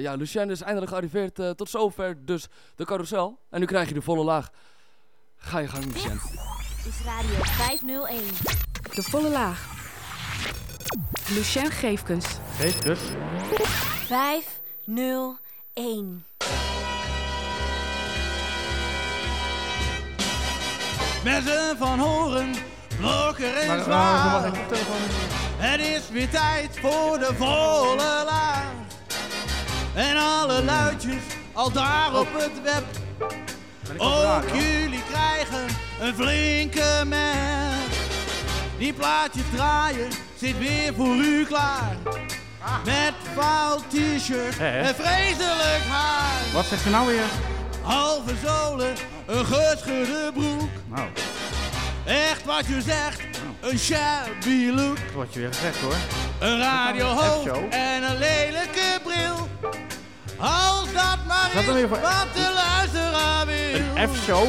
Ja, Lucien is eindelijk gearriveerd. eh, tot zover dus de carousel. En nu krijg je de volle laag. Ga je gang, Lucien. is Radio 501. De volle laag. Lucien Geefkens. Geefkes. 501. Mensen van horen, blokker en Maar, zwaar. Het is weer tijd voor de volle laag. En alle luidjes al daar op het web. Ook jullie krijgen een flinke merk. Die plaatjes draaien zit weer voor u klaar. Met fout t-shirt en vreselijk haar. Wat zegt je nou weer? Halve zolen, een geschudde broek. Nou, Echt wat je zegt, een shabby look. wordt je weer gezegd hoor. Een radiohoofd en een lelijke bril. Als dat maar dat is wat de luisteraar wil. Een F-show.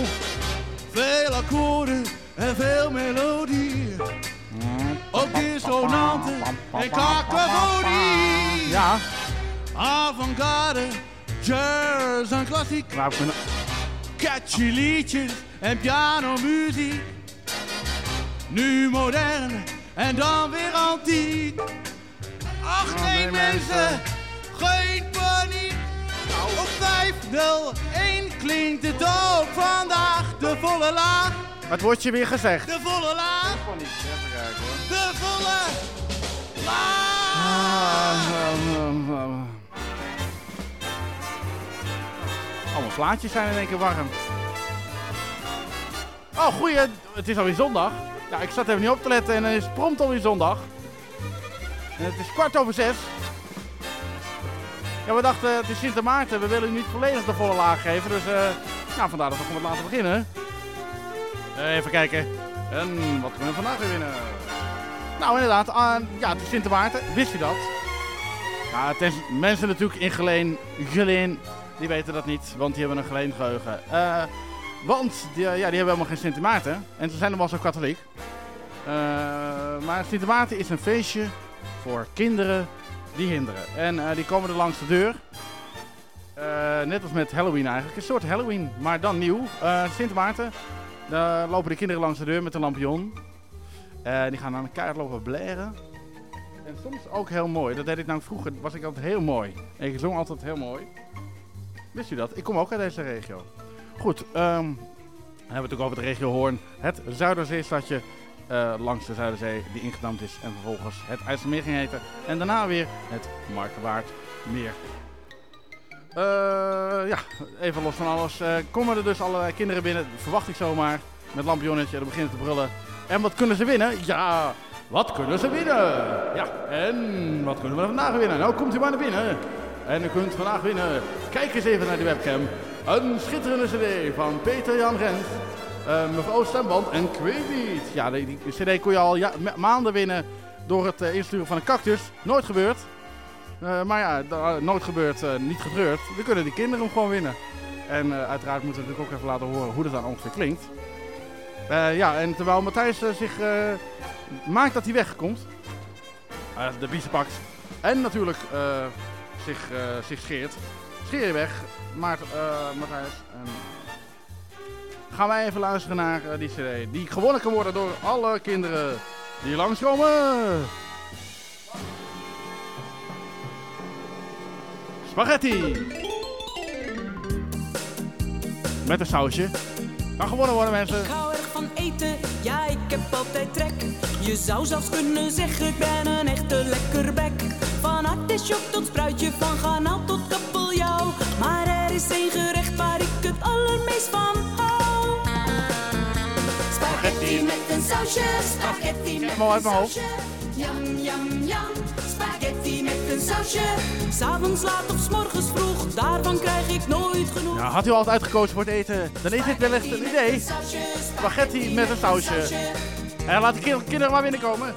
Veel akkoorden en veel melodie. Ook dissonanten en kakofonie. Ja, Avant-garde, jazz en klassiek. nou. Catchy liedjes en pianomuziek. Nu modern en dan weer antiek. Ach nee mensen. geen paniek. Op 501 klinkt het ook vandaag. De volle laag, Het wordt je weer gezegd. de volle laag, Even kijken hoor. de volle laag. Ah, Allemaal plaatjes zijn in één keer warm. Oh, goeie. Het is alweer zondag. Ja, ik zat even niet op te letten en dan is het prompt alweer zondag. En het is kwart over zes. Ja, we dachten, het is Sint Maarten. We willen u niet volledig de volle laag geven. Dus, eh, nou, vandaar dat we gewoon laten beginnen. Eh, even kijken. En wat kunnen we vandaag weer winnen? Nou, inderdaad. ja, het is Sint Maarten. Wist u dat? Ja, mensen natuurlijk in Geleen, Geleen, die weten dat niet, want die hebben een Geleen geheugen. Eh, want die, ja, die hebben helemaal geen Sint Maarten. En ze zijn allemaal zo katholiek. Maar Sint Maarten is een feestje voor kinderen die hinderen. En eh, die komen er langs de deur. Eh, net als met Halloween eigenlijk. Een soort Halloween, maar dan nieuw. Eh, Sint Maarten. Daar lopen de kinderen langs de deur met een lampion. Die gaan aan de kaart lopen blaren. En soms ook heel mooi. Dat deed ik nou vroeger. Was ik altijd heel mooi. En ik zong altijd heel mooi. Wist u dat? Ik kom ook uit deze regio. Goed, ehm, dan hebben we het ook over de regio Hoorn. Het Zuiderzeestadje eh, langs de Zuiderzee die ingedamd is. En vervolgens het IJsselmeer ging heten. En daarna weer het Markenwaardmeer. Eh ja, even los van alles. eh, komen er dus allerlei kinderen binnen, verwacht ik zomaar. Met lampionnetje, dan beginnen te brullen. En wat kunnen ze winnen? Ja, wat kunnen ze winnen? Ja, en wat kunnen we vandaag winnen? Nou, komt u maar naar binnen. En u kunt vandaag winnen. Kijk eens even naar die webcam. Een schitterende cd van Peter Jan Rens. Eh, mevrouw Stemband en Quabeat. Ja, die, die cd kon je al ja, ma- maanden winnen door het eh, insturen van een cactus. Nooit gebeurd. Eh, maar ja, da- nooit gebeurd, eh, niet getreurd. Dan kunnen die kinderen hem gewoon winnen. En eh, uiteraard moeten we natuurlijk ook even laten horen hoe dat dan ongeveer klinkt. Eh, ja, en terwijl Matthijs eh, zich eh, maakt dat hij wegkomt, eh, de biezen pakt en natuurlijk eh, zich, eh, zich scheert, scheer je weg, maar eh, Matthijs. Gaan wij even luisteren naar eh, die CD, die gewonnen kan worden door alle kinderen die langskomen. Spaghetti! Met een sausje. Kan gewonnen worden, mensen. Ik hou erg van eten, ja ik heb altijd trek. Je zou zelfs kunnen zeggen, ik ben een echte lekkerbek. Van artichok tot spruitje, van garnaal tot kabeljauw. Maar er is één gerecht waar ik het allermeest van. Spaghetti met een sausje, spaghetti met een sausje. Jam, jam, jam, spaghetti met een sausje. S'avonds laat of 's morgens vroeg, daarvan krijg ik nooit genoeg. Nou, had u al altijd uitgekozen voor het eten, dan is dit wellicht een idee. Spaghetti met een sausje. En laat kin- kinderen maar binnenkomen.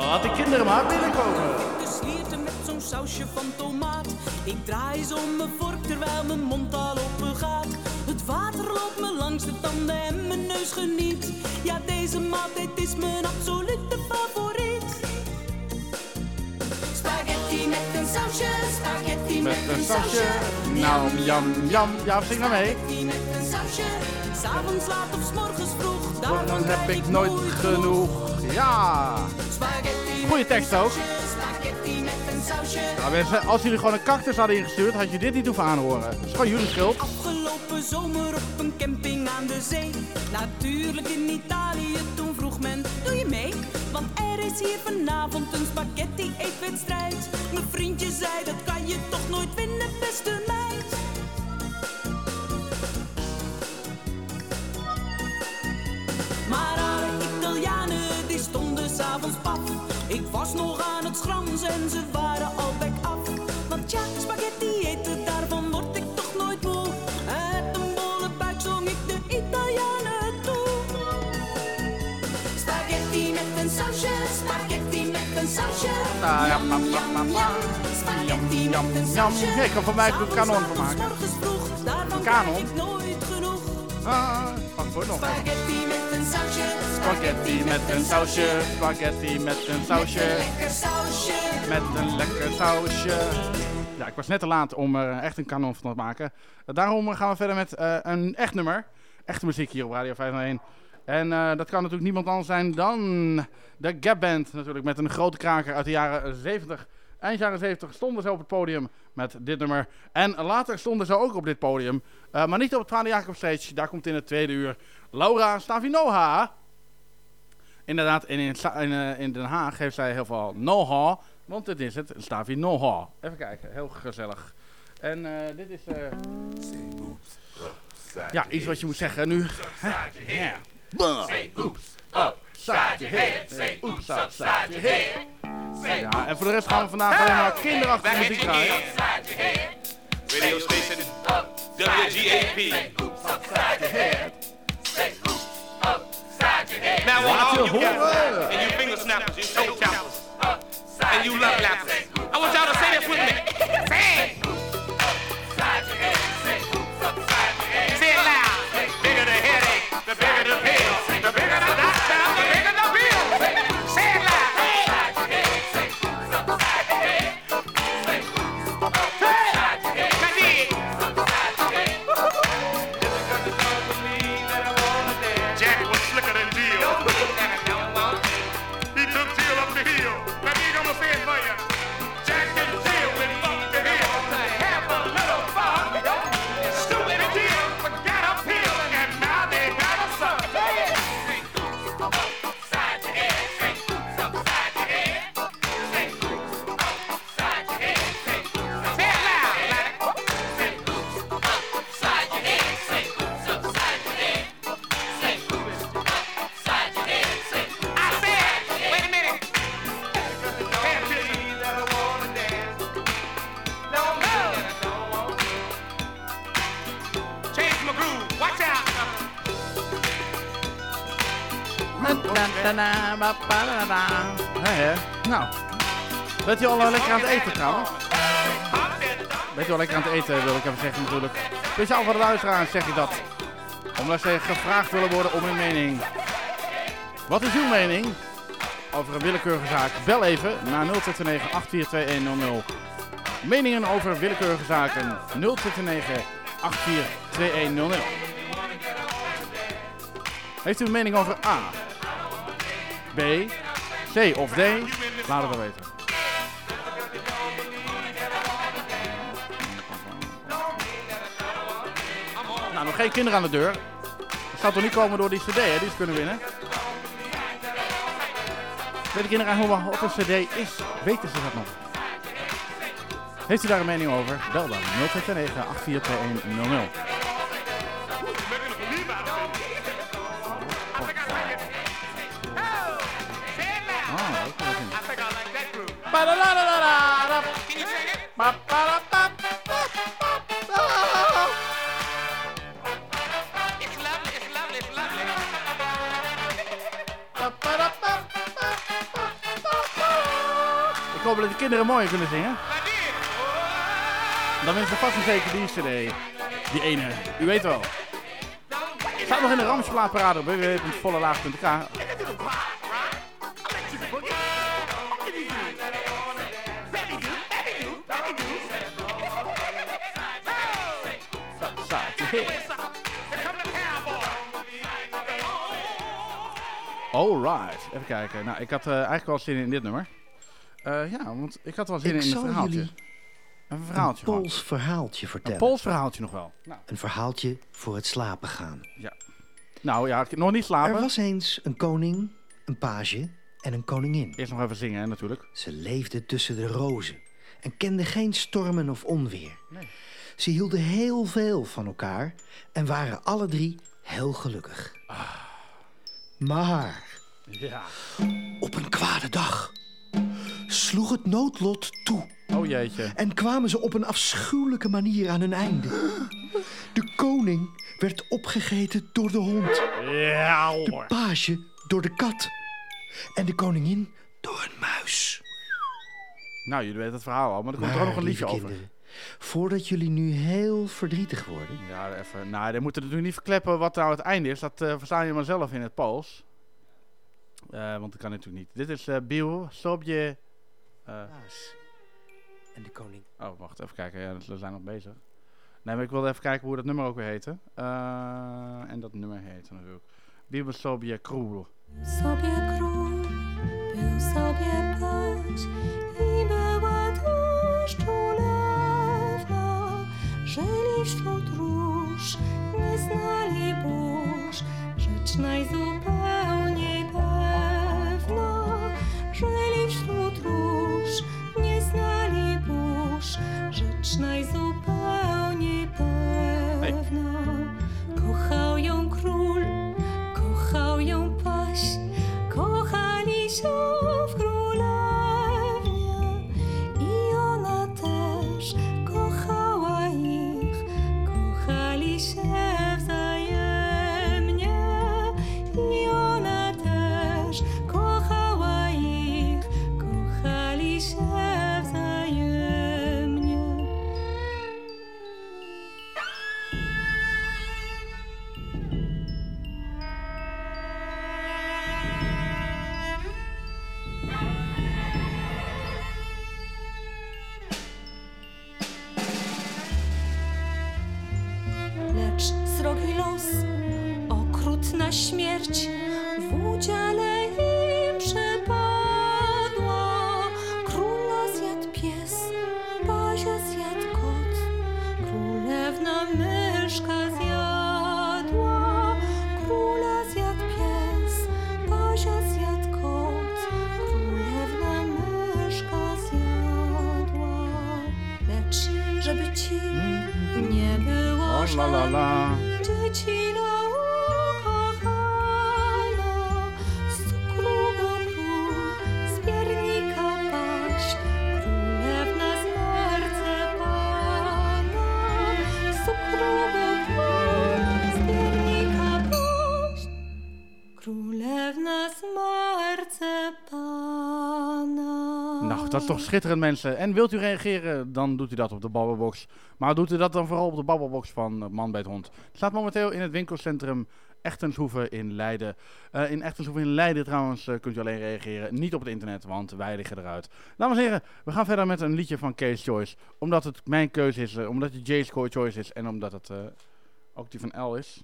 Laat die kinderen maar binnenkomen. De slierten met zo'n sausje van tomaat. Ik draai zo mijn vork terwijl mijn mond al open gaat. Het water langs de tanden en mijn neus geniet. Ja, deze maaltijd is mijn absolute favoriet. Spaghetti met een sausje, spaghetti Met een sausje. Nou, jam, jam. Ja, zing maar mee. Spaghetti met een sausje. S'avonds laat of s'morgens vroeg, Dan heb ik nooit genoeg. Ja. Goeie tekst ook. Nou, mensen, als jullie gewoon een cactus hadden ingestuurd, had je dit niet hoeven aanhoren. Dat is gewoon jullie schuld. Afgelopen zomer op een camping aan de zee. Natuurlijk in Italië, toen vroeg men, doe je mee? Want er is hier vanavond een spaghetti eetwedstrijd. Mijn vriendje zei, dat kan je toch nooit winnen, beste meid. S'avonds paf. Ik was nog aan het schransen en ze waren al bek af. Want ja, spaghetti eten, daarvan word ik toch nooit moe. Uit een bolle buik zong ik de Italianen toe. Spaghetti met een sausje, spaghetti met een sausje. Ja, Yum, ma, ma, yum, ma, ma. yum. Spaghetti met een sausje. ik kan van mij een kanon van maken. Kanon? Ah, nog. Spaghetti met een sausje. Spaghetti met een sausje. Spaghetti met een sausje. Lekker sausje. Met een lekker sausje. Ja, ik was net te laat om er echt een kanon van te maken. Daarom gaan we verder met eh, een echt nummer. Echte muziek hier op Radio 501. En eh, dat kan natuurlijk niemand anders zijn dan de Gap Band. Natuurlijk met een grote kraker uit de jaren 70. Eind jaren 70 stonden ze op het podium met dit nummer. En later stonden ze ook op dit podium. eh, maar niet op het Vader Jacob Stage. Daar komt in het tweede uur Laura Stavinoha. Inderdaad, in, Sta- in, eh, in Den Haag heeft zij heel veel know-how. Want dit is het, Stavi know-how. Even kijken, heel gezellig. En eh, dit is... ja, iets wat je moet zeggen nu. Ja. Say oeps, upside your head. Say. Ja, en voor de rest gaan we vandaag alleen maar kinderachtige muziek draaien. Radio station WGAP. Now, all you guys and you finger snappers, you toe tappers, and you love lappers. I want y'all to say this with me. Bent u al eh, lekker aan het eten trouwens? Bent u al lekker aan het eten, wil ik even zeggen natuurlijk. Speciaal voor de luisteraars zeg ik dat. Omdat ze gevraagd willen worden om hun mening. Wat is uw mening over een willekeurige zaak? Bel even naar 0229 842100. Meningen over willekeurige zaken 0229 842100. Heeft u een mening over A, B, C of D? Laat het dan weten. geen kinderen aan de deur. Dat gaat toch niet komen door die cd, hè, die ze kunnen winnen? Weet de kinderen eigenlijk nog wat een cd is? Weten ze dat nog? Heeft u daar een mening over? Bel dan 0229 8421 00. kinderen mooier kunnen zingen. Dan winnen ze vast en zeker die cd. Die ene, u weet wel. Staat nog in de Ramsplaatparade op www.vollelaag.k. Alright, even kijken. Nou, ik had eh, eigenlijk wel zin in dit nummer. Eh, ja, want ik had wel zin Ik in een verhaaltje. Een een verhaaltje gewoon. Pools verhaaltje Een vertellen. Pools verhaaltje nog wel. Nou, Een verhaaltje voor het slapen gaan. nou ja, nog niet slapen. Er was eens een koning, een page en een koningin. Eerst nog even zingen, hè, natuurlijk. Ze leefden tussen de rozen en kenden geen stormen of onweer. Nee. Ze hielden heel veel van elkaar en waren alle drie heel gelukkig. Maar Ja. op een kwade dag sloeg het noodlot toe Oh jeetje. en kwamen ze op een afschuwelijke manier aan hun einde. De koning werd opgegeten door de hond, Ja de hoor. page door de kat en de koningin door een muis. Nou, jullie weten het verhaal al, maar er komt er ook nog een liedje over. voordat jullie nu heel verdrietig worden... Ja, even. Nou, dan moeten we natuurlijk niet verkleppen wat nou het einde is. Dat eh verstaan jullie maar zelf in het Pools. Eh, want dat kan natuurlijk niet. Dit is eh Biel, Sobje. Eh, Muis en de koning. oh, wacht, even kijken. Ja, we zijn nog bezig. Nee, maar ik wilde even kijken hoe dat nummer ook weer heette. Eh, en dat nummer heette natuurlijk. Biel, Sobje, Kroel. sobie król, był sobie paź i była też królewna. Żyli wśród róż, nie znali burz, rzecz najzupełniej rzecz najzupełniej pewna. Kochał ją król, kochał ją paś, kochali się dat is toch schitterend, mensen. En wilt u reageren, dan doet u dat op de Babbelbox. Maar doet u dat dan vooral op de Babbelbox van eh, Man bij het Hond. Het staat momenteel in het winkelcentrum Echtenshoeven in Leiden. Eh, in Echtenshoeven in Leiden trouwens eh, kunt u alleen reageren. Niet op het internet, want wij liggen eruit. Dames en heren, we gaan verder met een liedje van Kees Joyce. Omdat het mijn keuze is, omdat het Jay's choice is en omdat het ook die van L is.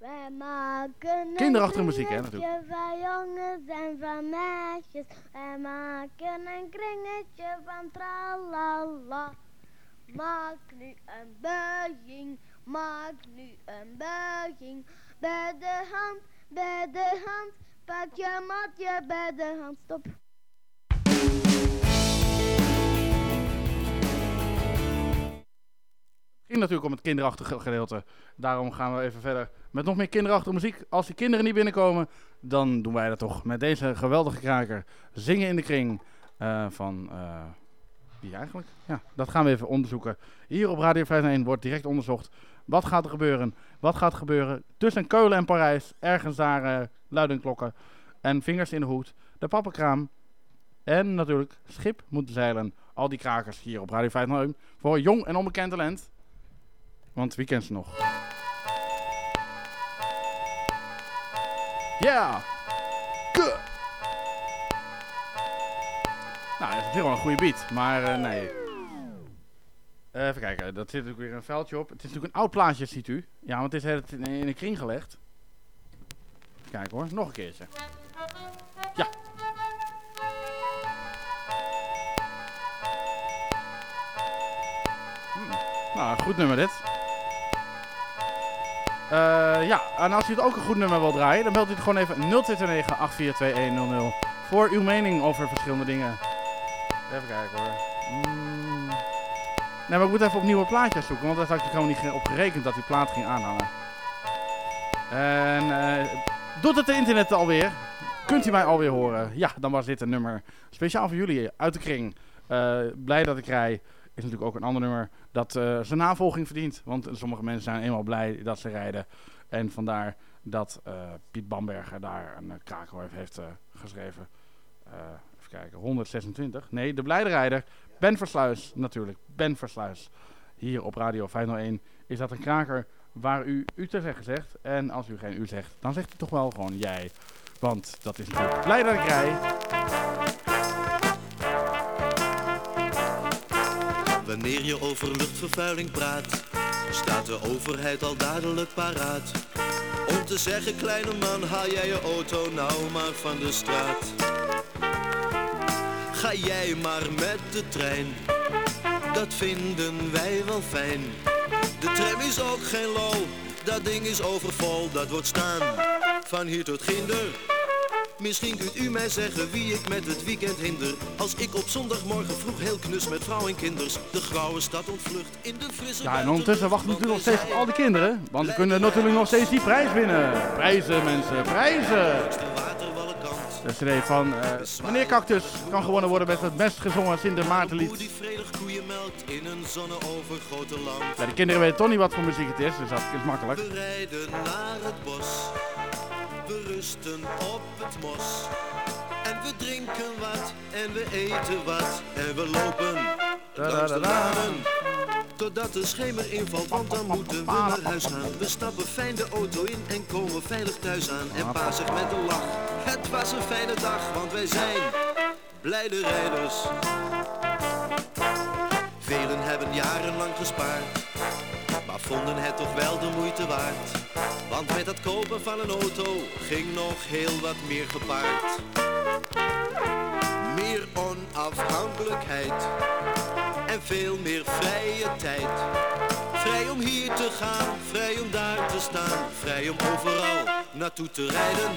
Wij maken een Kinderachtige muziek, hè, kringetje van jongens en van meisjes. Wij maken een kringetje van tralala. Maak nu een buiging, maak nu een buiging. Bij de hand, bij de hand, pak je matje bij de hand. Stop. Ging natuurlijk om het kinderachtige gedeelte. Daarom gaan we even verder met nog meer kinderachtige muziek. Als die kinderen niet binnenkomen, dan doen wij dat toch met deze geweldige kraker. Zingen in de kring eh, van... eh, wie eigenlijk? Ja, dat gaan we even onderzoeken. Hier op Radio 501 wordt direct onderzocht. Wat gaat er gebeuren? Wat gaat er gebeuren tussen Keulen en Parijs? Ergens daar eh luiden klokken. En vingers in de hoed. De pappenkraam. En natuurlijk schip moeten zeilen. Al die krakers hier op Radio 501. Voor jong en onbekend talent. Want ze nog? Ja! Kuh! Nou, dat is natuurlijk wel een goede beat, maar eh, nee. Eh, even kijken, dat zit natuurlijk weer een veldje op. Het is natuurlijk een oud plaatje, ziet u. Ja, want het is het in, een kring gelegd. Even kijken hoor, nog een keertje. Ja. Hmm. Nou, goed nummer dit. Eh, ja, en als u het ook een goed nummer wil draaien, dan belt u het gewoon even 0229 842100 voor uw mening over verschillende dingen. Even kijken hoor. Mm. Nee, maar ik moet even op nieuwe plaatjes zoeken, want daar had ik gewoon niet op gerekend dat die plaat ging aanhangen. En eh, doet het de internet alweer? Kunt u mij alweer horen? Ja, dan was dit een nummer speciaal voor jullie uit de kring. Eh, blij dat ik rij is natuurlijk ook een ander nummer dat eh, zijn navolging verdient. Want sommige mensen zijn eenmaal blij dat ze rijden. En vandaar dat eh, Piet Bamberger daar een uh, kraker heeft, eh, geschreven. Eh, even kijken, 126. Nee, de blijde rijder. Ben Versluis, natuurlijk. Ben Versluis. Hier op Radio 501 is dat een kraker waar u u te zeggen zegt. En als u geen u zegt, dan zegt u toch wel gewoon jij. Want dat is natuurlijk blij dat ik rij. Wanneer je over luchtvervuiling praat, staat de overheid al dadelijk paraat. Om te zeggen, kleine man, haal jij je auto nou maar van de straat. Ga jij maar met de trein, dat vinden wij wel fijn. De tram is ook geen lol, dat ding is overvol, dat wordt staan. Van hier tot ginder. Misschien kunt u mij zeggen wie ik met het weekend hinder. Als ik op zondagmorgen vroeg heel knus met vrouw en kinders de grauwe stad ontvlucht in de frisse Ja, en ondertussen wachten natuurlijk nog steeds op al die kinderen. Want we kunnen natuurlijk nog steeds die prijs winnen. Prijzen, mensen, prijzen! De cd van eh, Meneer Cactus kan gewonnen worden met het best gezongen Sint Maartenlied. die vredig koeien melkt in een land. Ja, de kinderen weten toch niet wat voor muziek het is, dus dat is makkelijk. We rijden naar het bos, we rusten op het mos. En we drinken wat, en we eten wat, en we lopen langs de lanen. Totdat de schemer invalt, want dan moeten we naar huis gaan. We stappen fijn de auto in en komen veilig thuis aan. En pa zegt met een lach, het was een fijne dag, want wij zijn blijde rijders. Velen hebben jarenlang gespaard, maar vonden het toch wel de moeite waard. Want met het kopen van een auto ging nog heel wat meer gepaard. Meer onafhankelijkheid en veel meer vrije tijd. Vrij om hier te gaan, vrij om daar te staan, vrij om overal naartoe te rijden.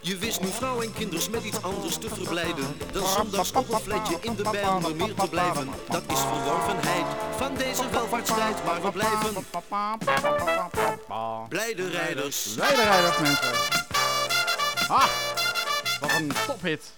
Je wist nu vrouw en kinders met iets anders te verblijden Dan zondags op een fletje in de Bijlmermeer te blijven. Dat is verworvenheid van deze welvaartstijd Maar we blijven. Blijde rijders. Blijde rijders, mensen. Ah, wat een tophit.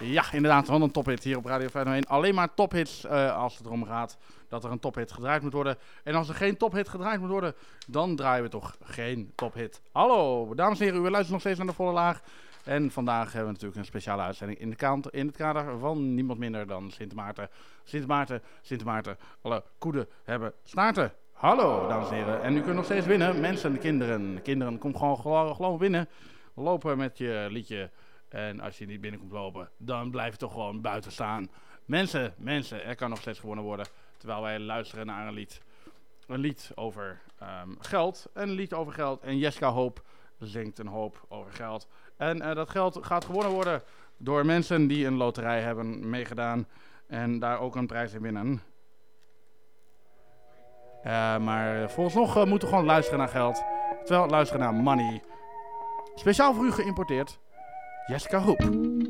Ja, inderdaad, wat een tophit hier op Radio 501. Alleen maar tophits eh, als het erom gaat dat er een tophit gedraaid moet worden. En als er geen tophit gedraaid moet worden, dan draaien we toch geen tophit. Hallo, dames en heren, u luistert nog steeds naar de volle laag. En vandaag hebben we natuurlijk een speciale uitzending in, de kant, in het kader van niemand minder dan Sint Maarten. Sint Maarten, Sint Maarten, alle koeden hebben staarten. Hallo, dames en heren. En u kunt nog steeds winnen. Mensen en kinderen. Kinderen, kom gewoon, gewoon, binnen. Lopen met je liedje. En als je niet binnen komt lopen, dan blijf je toch gewoon buiten staan. Mensen, mensen, er kan nog steeds gewonnen worden. Terwijl wij luisteren naar een lied. Een lied over ehm, geld. Een lied over geld. En Jeska Hoop zingt een hoop over geld. En eh, dat geld gaat gewonnen worden door mensen die een loterij hebben meegedaan. En daar ook een prijs in winnen. Eh, maar vooralsnog uh, moeten we gewoon luisteren naar geld. Terwijl luisteren naar money. Speciaal voor u geïmporteerd. Jessica Hoop.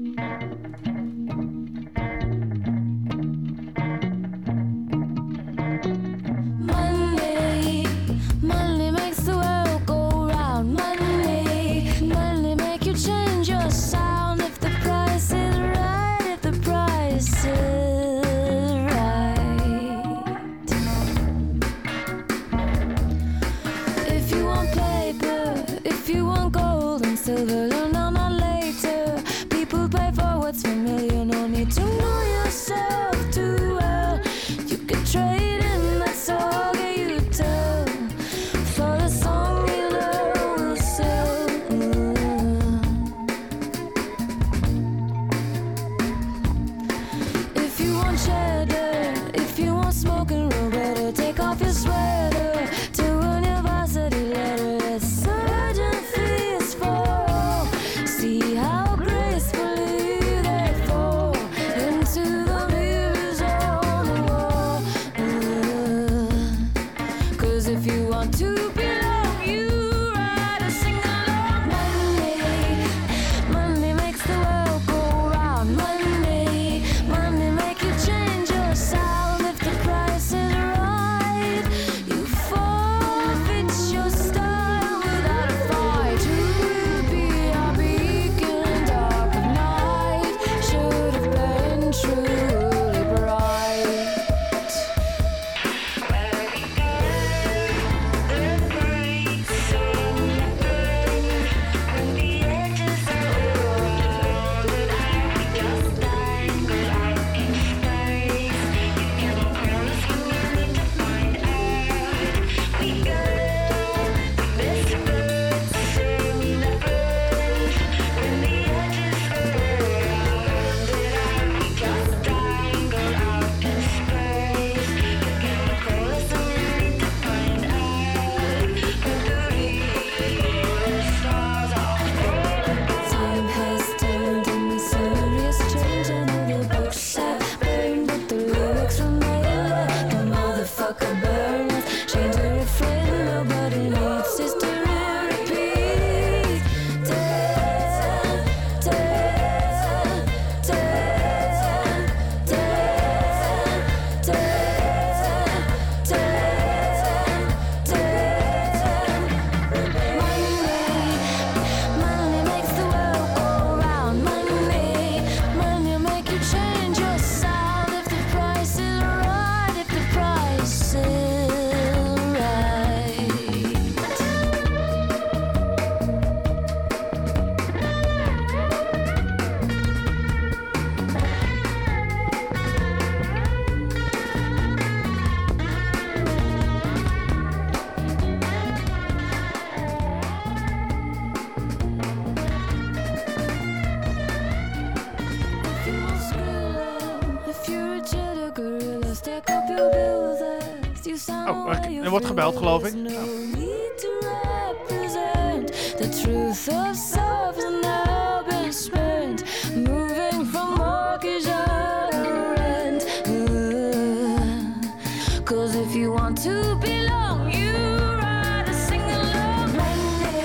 Ride a sing along.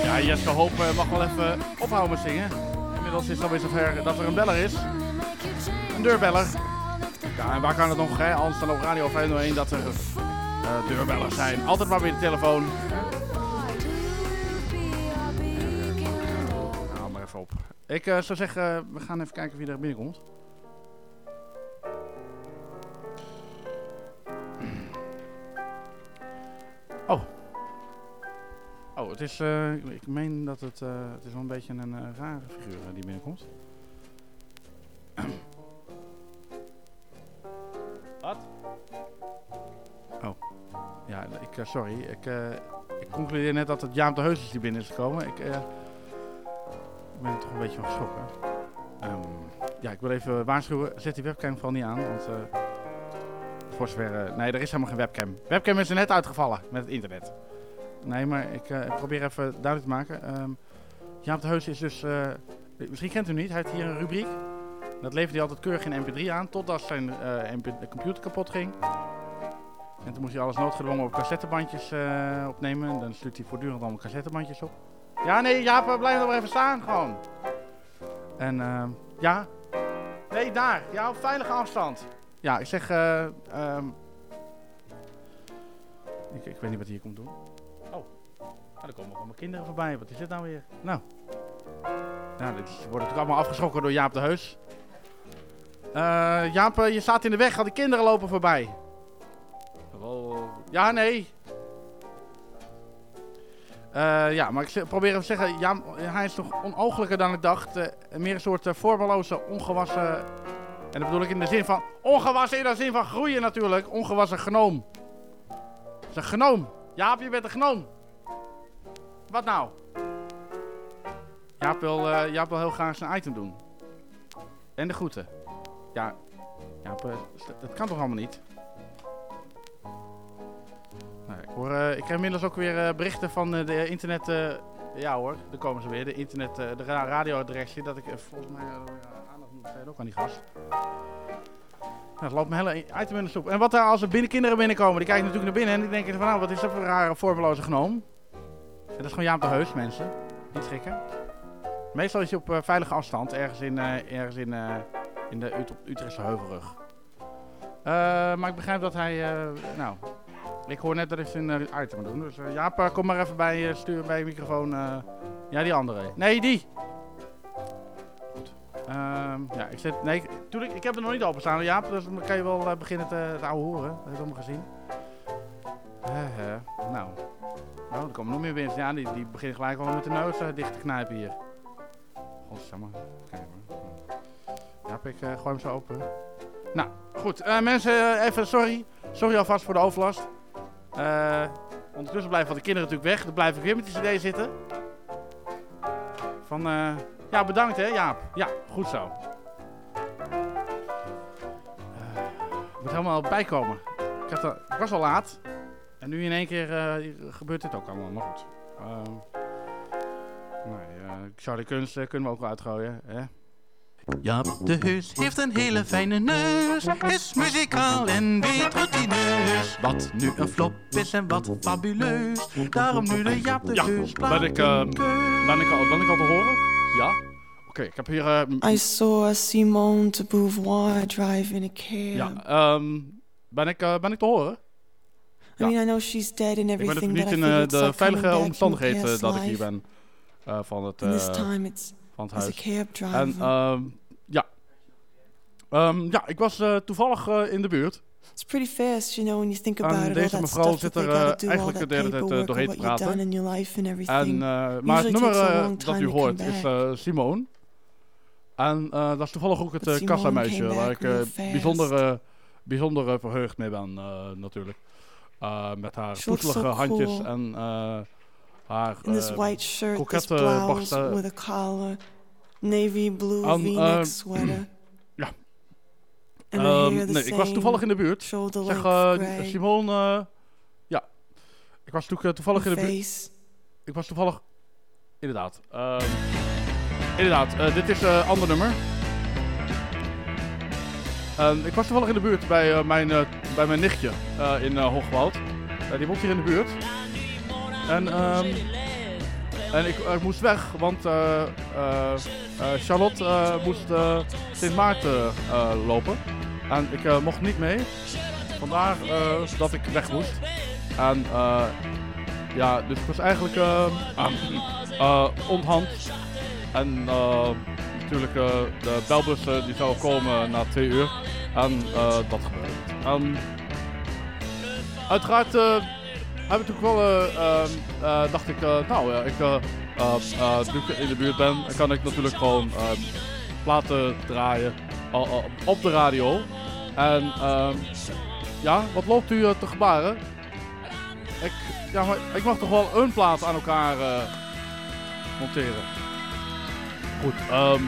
Ja, Jeske Hoop eh, mag wel even ophouden met zingen. Inmiddels is het alweer zover dat er een beller is. Een deurbeller. Ja, en waar kan het nog, hè? Anders dan op Radio 501 dat er deurbellers zijn. Altijd maar weer de telefoon. Nou, maar even op. Ik eh, zou zeggen, eh, we gaan even kijken wie er binnenkomt. Oh. Oh, het is, eh, ik meen dat het, eh, het is wel een beetje een eh, rare figuur eh, die binnenkomt. Sorry. Ik, eh, ik concludeer net dat het Jaap de Heus is die binnen is gekomen. Ik, eh, ben er toch een beetje van geschrokken. Ehm, ja, ik wil even waarschuwen. Zet die webcam vooral niet aan, want... eh, voor zover... nee, er is helemaal geen webcam. Webcam is er net uitgevallen met het internet. Nee, maar ik, probeer even duidelijk te maken. Ehm Jaap de Heus is dus... misschien kent u hem niet. Hij heeft hier een rubriek. Dat levert hij altijd keurig in mp3 aan. Totdat zijn computer kapot ging. En toen moest hij alles noodgedwongen op cassettebandjes eh, opnemen. En dan stuurt hij voortdurend allemaal cassettebandjes op. Ja, nee, Jaap, blijf nog even staan gewoon. En ehm, ja. Nee, daar. Ja, op veilige afstand. Ja, ik zeg... ehm, ik, ik weet niet wat hij hier komt doen. Oh. Nou, er komen ook allemaal kinderen voorbij. Wat is dit nou weer? Nou. Nou, dit wordt natuurlijk allemaal afgeschrokken door Jaap de Heus. Eh, Jaap, je staat in de weg. Al die kinderen lopen voorbij. Ja, nee. Eh, ja, maar ik probeer even te zeggen, ja, hij is nog onooglijker dan ik dacht. Eh, meer een soort uh, vormeloze, ongewassen... En dat bedoel ik in de zin van... Ongewassen in de zin van groeien natuurlijk. Ongewassen gnoom. Het is een gnoom. Jaap, je bent een gnoom. Wat nou? Jaap wil, Jaap wil heel graag zijn item doen. En de groeten. Ja, Jaap, dat- dat kan toch allemaal niet? Eh, ik krijg inmiddels ook weer eh, berichten van eh, de internet... ja hoor, daar komen ze weer. De internet, de ra radioadresje. Dat ik volgens mij aandacht moet besteden ook aan die gast. Nou, het loopt mijn hele item in de soep. En wat daar als er binnen kinderen binnenkomen, die kijken natuurlijk naar binnen en die denken van nou, wat is dat voor een rare vormeloze gnoom? Dat is gewoon Jaap de Heus, mensen. Niet schrikken. Meestal is hij op veilige afstand, ergens in, ergens in, in de Ut Utrechtse Heuvelrug. Maar ik begrijp dat hij, nou, ik hoor net dat zijn eh, item moet doen. Dus eh, Jaap, eh, kom maar even bij, eh, stuur bij je microfoon. ja, die andere. Nee, die! Goed. Ehm, ja, ik zet, nee, tuurlijk, ik heb het nog niet openstaan, Jaap. Dus dan kan je wel beginnen te, te horen. Dat heb je allemaal gezien. Nou. Nou, er komen nog meer mensen. Ja, die, die beginnen gelijk al met de neus dicht te knijpen hier. Godsamme. Kijk maar. Ja, ik gooi hem zo open. Nou, goed. Mensen, even sorry. Sorry alvast voor de overlast. Eh, ondertussen blijven de kinderen natuurlijk weg. Dan blijf ik weer met die cd zitten. Van, eh, ja, bedankt hè, Jaap. Ja, goed zo. Eh, moet helemaal bijkomen. Ik, had was al laat. En nu in één keer gebeurt dit ook allemaal. Maar goed. Ehm, nee, ik zou de kunst kunnen we ook wel uitgooien. Hè? Jaap de Heus heeft een hele fijne neus, is muzikaal en weet routineus. Wat nu een flop is en wat fabuleus, daarom nu de Jaap de Ja, Heus ben ik, eh, ben ik, al, ben ik al te horen? Ja. Oké, ik heb hier... eh, m- I saw Simone de Beauvoir drive in a cab. ja, ehm, ben, ik, eh, ben ik te horen? I mean, I know she's dead and Ik ben everything, natuurlijk but niet in de veilige omstandigheden dat ik hier ben eh, van het, Van het as huis. En ehm, ja. Ehm, ja, ik was eh, toevallig eh, in de buurt. It's pretty fast, you know, when you think about En it, deze mevrouw zit er eh, eigenlijk de hele tijd doorheen te praten. in your life and En, eh, maar het nummer dat u hoort is Simone. En dat is toevallig ook het uh, kassameisje waar ik bijzonder, bijzonder verheugd mee ben natuurlijk. Met haar poetelige handjes en haar In this eh, white shirt, kokette blouse borsten. with a collar, navy blue V-neck eh, sweater. ja. The nee, ik was toevallig in de buurt. Zeg, eh. Simone, eh, Ik was eh, toevallig in de buurt. Ik was toevallig... Inderdaad. ehm, inderdaad, eh, dit is een ander nummer. Ehm, ik was toevallig in de buurt bij, eh, mijn, eh, bij mijn nichtje eh, in eh, Hoogwoud. Eh, die woont hier in de buurt. En, ehm, en ik, ik moest weg, want eh, Charlotte moest Sint Maarten lopen. En ik mocht niet mee. Vandaar dat ik weg moest. En ja, dus ik was eigenlijk onthand. En natuurlijk de belbus eh, die zou komen na twee uur. En dat gebeurde. En uiteraard eh, heb ik natuurlijk wel, eh, ehm, eh, dacht ik, eh, nou ja, ik, nu ik in de buurt ben, kan ik natuurlijk gewoon ehm, platen draaien op de radio. En ehm, ja, wat loopt u te gebaren? Ik, ja, maar ik mag toch wel een plaat aan elkaar monteren. Goed, ehm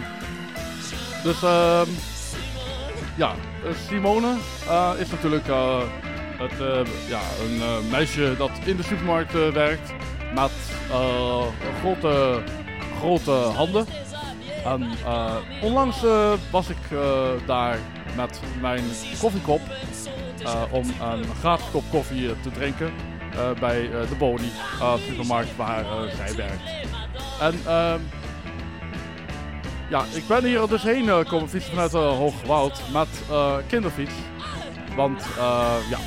dus ehm ja, Simone is natuurlijk het, eh, ja, een eh, meisje dat in de supermarkt eh, werkt met grote, grote handen. En onlangs was ik daar met mijn koffiekop om een gratis koffie te drinken bij de Boni, supermarkt waar zij werkt. En ehm, ja, ik ben hier dus heen eh, komen fietsen vanuit uh, Hoogwoud met kinderfiets. Want ja,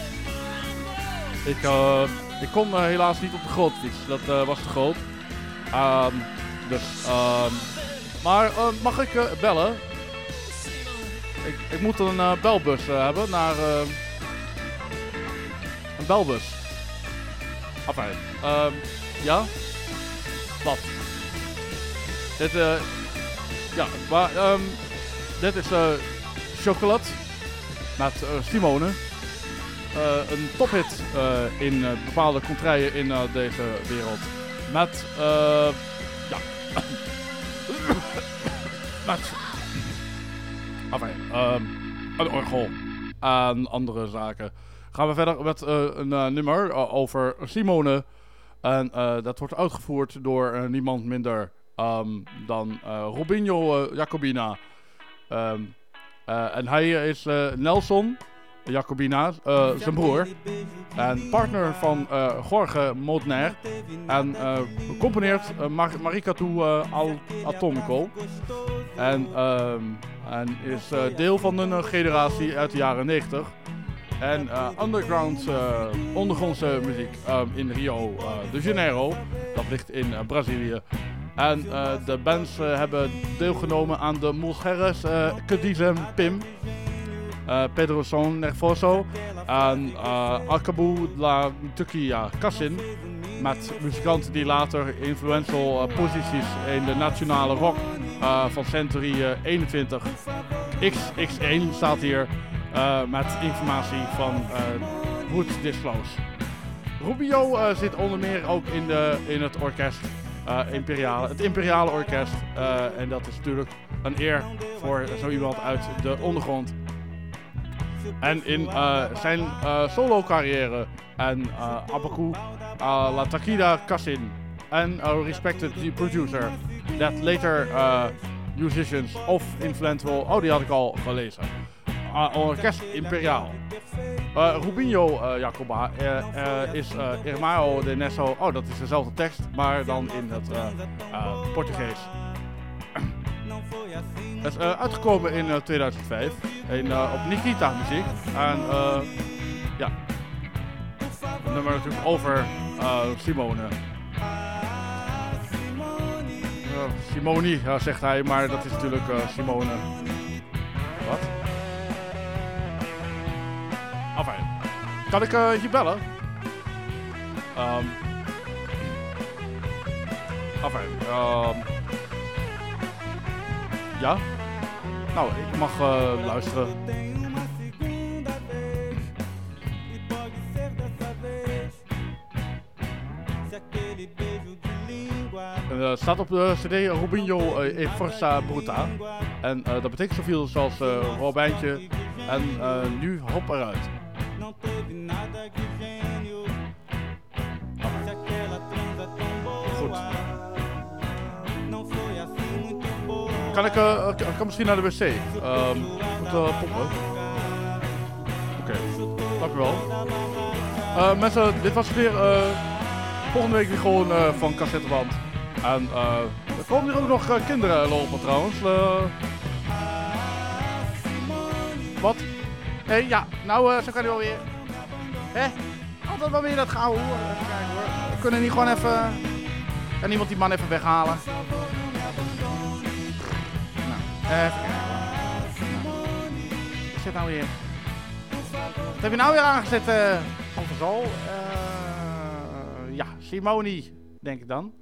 ik, eh, ik kon eh, helaas niet op de grote fiets. Dat eh, was te groot. Ehm, dus, ehm, maar mag ik bellen? Ik, ik moet een belbus hebben naar... eh, een belbus. Enfin, ehm, ja? Wat? Dit, eh... ja, maar, ehm, dit is chocolade met Simone. Eh, een tophit eh, in eh, bepaalde contraien in deze wereld. Met, ja. met, enfin, ehm, een orgel en andere zaken. Gaan we verder met een nummer over Simone. En dat wordt uitgevoerd door niemand minder ehm, dan Robinho Jacobina. Ehm, eh, en hij is Nelson Jacobina, eh, zijn broer. En partner van eh Jorge Modner. En eh componeert Mar Marika eh, Al Atomico. En, ehm, en is deel van een generatie uit de jaren 90. En underground, ondergrondse muziek ehm, in Rio de Janeiro. Dat ligt in Brazilië. En de bands hebben deelgenomen aan de Mulheres uh, Cadizem Pim. Eh, Pedro Son Nervoso. En uh, Akabu La Tukia Cassin. Met muzikanten die later influential eh, posities in de nationale rock eh, van Century eh, 21 XX1 staat hier. eh, met informatie van uh, Wood Disclose. Rubio eh, zit onder meer ook in, de, in het orkest. eh, Imperiale, het Imperiale Orkest. eh, en dat is natuurlijk een eer voor zo iemand uit de ondergrond. En in eh, zijn eh, solo carrière en uh, Abaku La Takida Kassin en respected producer that later musicians of influential, oh die had ik al gelezen. Orkest Imperiaal. Rubinho Jacoba is Irmão de Nesso. Oh, dat is dezelfde tekst, maar dan in het Portugees. Het is uh, uitgekomen in uh, 2005 in, uh, op Nikita muziek. En ja, een nummer natuurlijk over Simone. Simoni, ja, zegt hij, maar dat is natuurlijk Simone. Wat? Enfin, kan ik uh, je bellen? Um, um, ja? Nou, ik mag uh, luisteren. Uh, staat op de CD Robinho uh, e Forza Bruta. En dat betekent zoveel zoals Robijntje. En nu hop eruit. Kan ik, eh, ik kan misschien naar de wc? Ehm moet. Oké, dank u wel. Eh, mensen, dit was weer eh, volgende week weer gewoon van cassetteband. En er komen hier ook nog kinderen lopen trouwens. Wat? Hé, ja, nou zo kan hij wel weer. Hè? Altijd wel weer dat gehouden hoor. Kijken hoor. We kunnen niet gewoon even... Kan iemand die man even weghalen? Nou, even kijken. Wat zit nou weer? Wat heb je nou weer aangezet, eh Van Verzal? Eh, ja, Simoni, denk ik dan.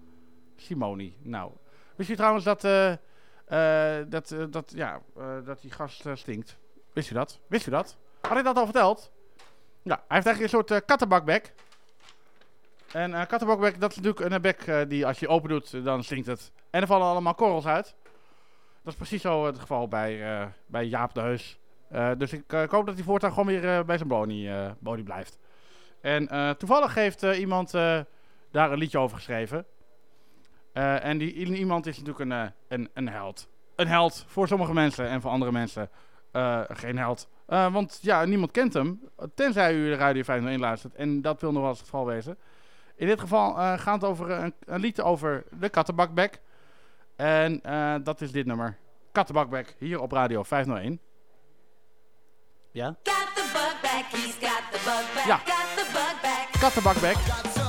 Simoni, nou. Wist je trouwens dat, eh, eh, dat, eh, dat, ja, eh, dat die gast eh, stinkt? Wist je dat? Wist je dat? Had ik dat al verteld? Ja, hij heeft eigenlijk een soort eh, kattenbakbek. En eh kattenbakbek, dat is natuurlijk een bek eh, die als je open doet, eh, dan stinkt het. En er vallen allemaal korrels uit. Dat is precies zo het geval bij, eh, bij Jaap de Heus. Eh, dus ik, eh, ik hoop dat hij voortaan gewoon weer bij zijn boni, boni blijft. En toevallig heeft iemand daar een liedje over geschreven. En die iemand is natuurlijk een, een, een held. Een held voor sommige mensen en voor andere mensen geen held. Want ja, niemand kent hem. Tenzij u de Radio 501 luistert. En dat wil nog wel eens het geval wezen. In dit geval gaat het over een, een lied over de kattenbakbek. En eh, dat is dit nummer. Kattenbakbek, hier op Radio 501. Ja? Got the bug back, he's got the bug back, Ja. got the bug back. Kattenbakbek.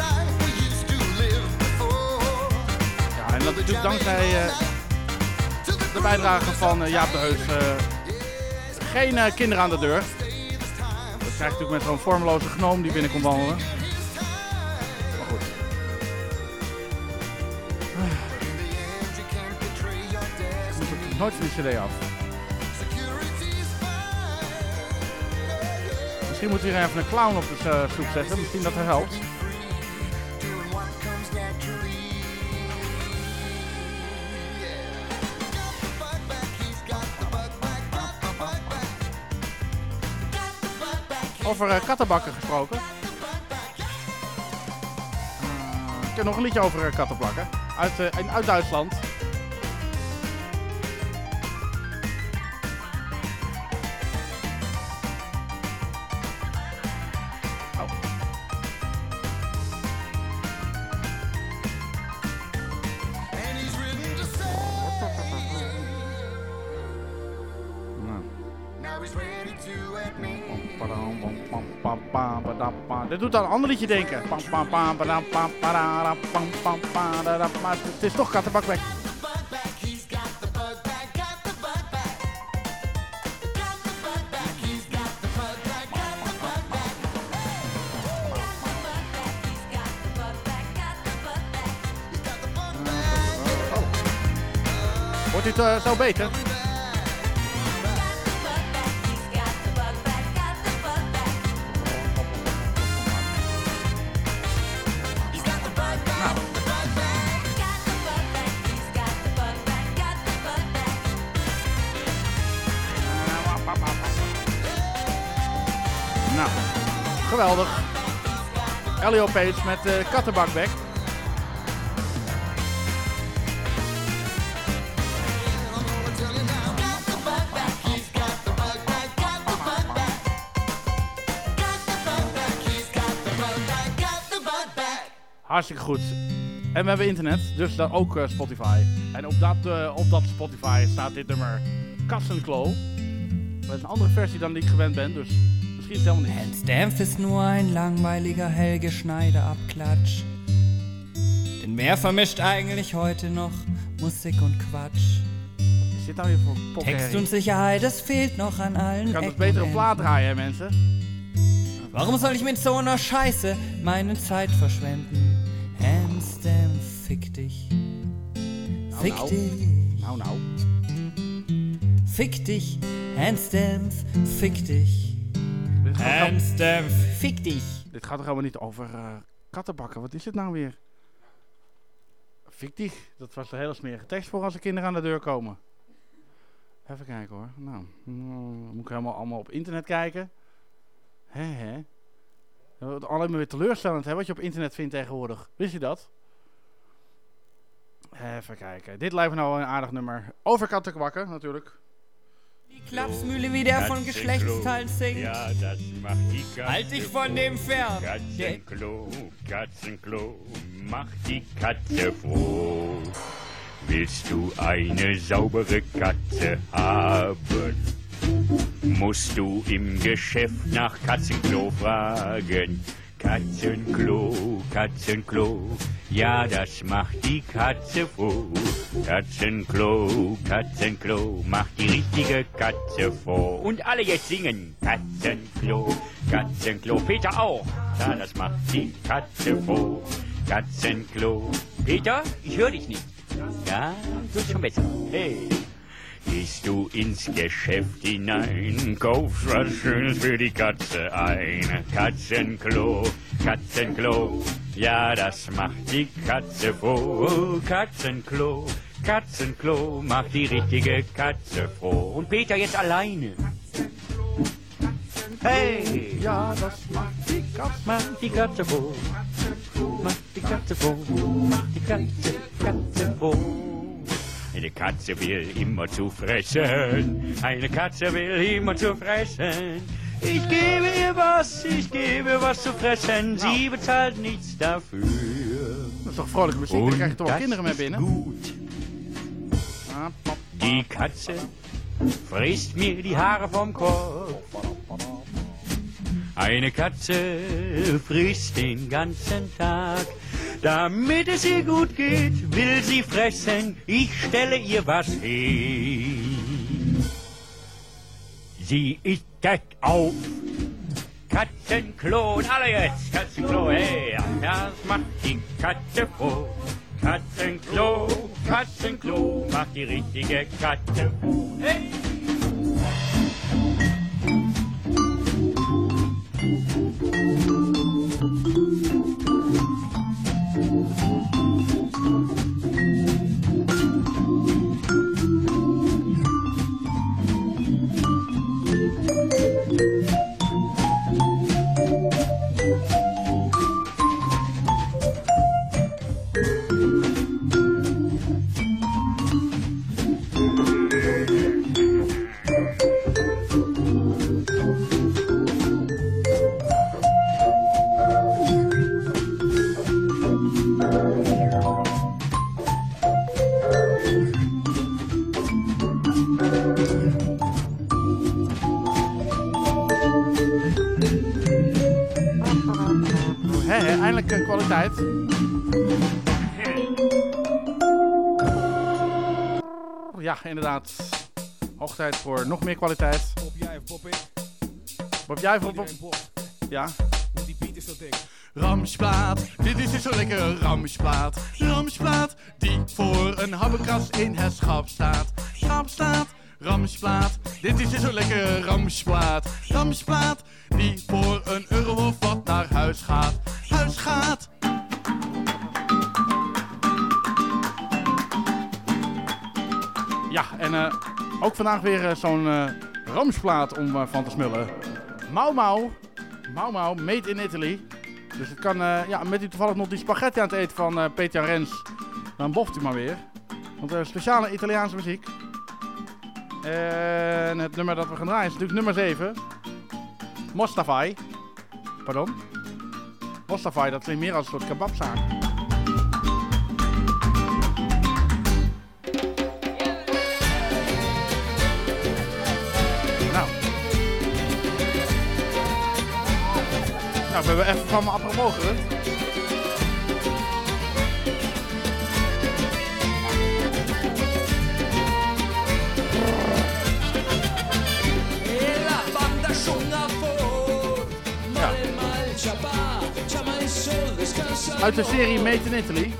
Life we used to live before. Ja, en dat is natuurlijk dankzij eh, de bijdrage van eh, Jaap de Heus. eh, geen eh, kinderen aan de deur. Dat krijg je natuurlijk met zo'n vormeloze gnoom die binnenkomt wandelen. Nooit van die cd af. Misschien moet hier even een clown op de eh, stoep zetten. Misschien dat helpt. Over eh, kattenbakken gesproken. Eh, ik heb nog een liedje over kattenbakken. Uit, uit Duitsland. Dit doet aan een ander liedje denken. Maar het is toch kattenbakbek. Wordt dit eh, zo beter? Geweldig. Elio Page met uh, kattenbakbek. Hartstikke goed. En we hebben internet, dus dan ook eh, Spotify. En op dat, eh, op dat Spotify staat dit nummer Kassenklo. Dat is een andere versie dan die ik gewend ben, dus helemaal niet. Hans Dämpf ist nur ein langweiliger Helge Schneider-Abklatsch. Denn wer vermischt eigentlich heute noch Musik und Quatsch? Text und Sicherheit, es fehlt noch an allen Je kan toch Ecken beter op plaat draaien, mensen? Warum soll ich mit so einer Scheiße meine Zeit verschwenden? Hans Dämpf, fick dich. Fick dich. Nou, nou. Fick dich, Hans Dämpf, fick dich. Dämpf, fick dich. dit gaat toch helemaal niet over eh, kattenbakken? Wat is het nou weer? Fictief. Dat was de hele smerige tekst voor als de kinderen aan de deur komen. Even kijken hoor. Nou, mm, moet ik helemaal allemaal op internet kijken. Hè, hè. Alleen maar weer teleurstellend, hè, wat je op internet vindt tegenwoordig. Wist je dat? Even kijken. Dit lijkt me nou wel een aardig nummer. Over kattenbakken, natuurlijk. Klapsmühle wieder von Geschlechtsteilen singt. Ja, das macht die Katze. Halt dich von dem fern. Katzenklo, Katzenklo, mach die Katze froh. Willst du eine saubere Katze haben? Musst du im Geschäft nach Katzenklo fragen. Katzenklo, Katzenklo, ja, das macht die Katze froh. Katzenklo, Katzenklo, macht die richtige Katze froh. Und alle jetzt singen. Katzenklo, Katzenklo, Peter auch. Ja, das macht die Katze froh. Katzenklo. Peter, ich höre dich nicht. Ja, so ist schon besser. Hey. Gehst du ins Geschäft hinein, kaufst was Schönes für die Katze ein. Katzenklo, Katzenklo, ja, das macht die Katze froh. Katzenklo, Katzenklo, macht die richtige Katze froh. Und Peter jetzt alleine. Hey, ja, das macht die Katze, macht die Katze froh. Macht die Katze froh, macht die Katze, Katze froh. Eine Katze will immer zu fressen. Eine Katze will immer zu fressen. Ich gebe ihr was, ich gebe was zu fressen. Sie bezahlt nichts dafür. Dat is toch vrolijke muziek? Daar krijg je toch wel kinderen mee is binnen? Gut. Die Katze frisst mir die Haare vom Kopf. Eine Katze frisst den ganzen Tag. Damit es ihr gut geht, will sie fressen. Ich stelle ihr was hin. Sie isst das auf. Katzenklo und alle jetzt. Katzenklo, hey, das macht die Katze froh. Katzenklo, Katzenklo, macht die richtige Katze froh. Hey! Inderdaad. Hoog tijd voor nog meer kwaliteit. Pop jij of pop ik? Bob jij Iedereen popt. Ja. Die beat is zo dik. Ramsplaat, dit is dus zo lekker ramsplaat. Ramsplaat, die voor een habbekras in het schap staat. Schap staat, ramsplaat, dit is dus zo lekker ramsplaat. Ramsplaat, die voor een euro of wat naar huis gaat. Huis gaat. Ja, en eh, ook vandaag weer eh, zo'n eh, ramsplaat om van te smullen. Mau Mau. Mau Mau, made in Italy. Dus het kan, ja, met u toevallig nog die spaghetti aan het eten van Peter Rens, dan boft u maar weer. Want speciale Italiaanse muziek. En het nummer dat we gaan draaien is natuurlijk nummer 7. Mostafai. Pardon? Mostafai, dat klinkt meer als een soort kebabzaak. Nou, we hebben even van mijn apropos Ja. Descansa Uit de serie Made in Italy.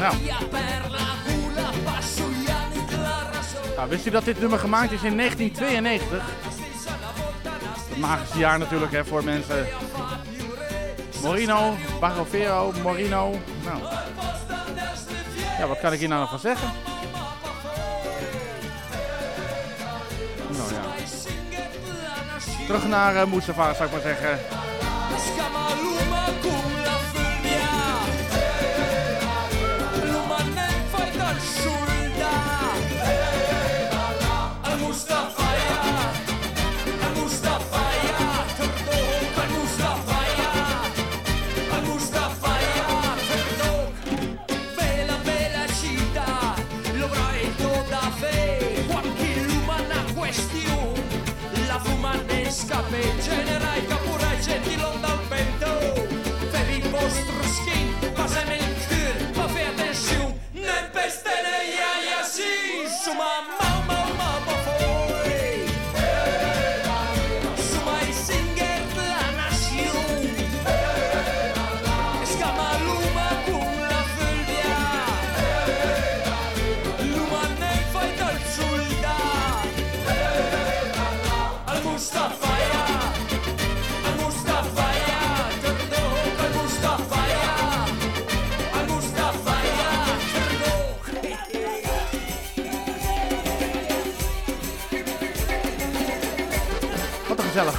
So Nou, wist u dat dit nummer gemaakt is in 1992? Het magische jaar natuurlijk hè, voor mensen. Morino, Barovero, Morino. Nou. Ja, wat kan ik hier nou nog van zeggen? Nou ja. Terug naar Mustafa, zou ik maar zeggen. Sure.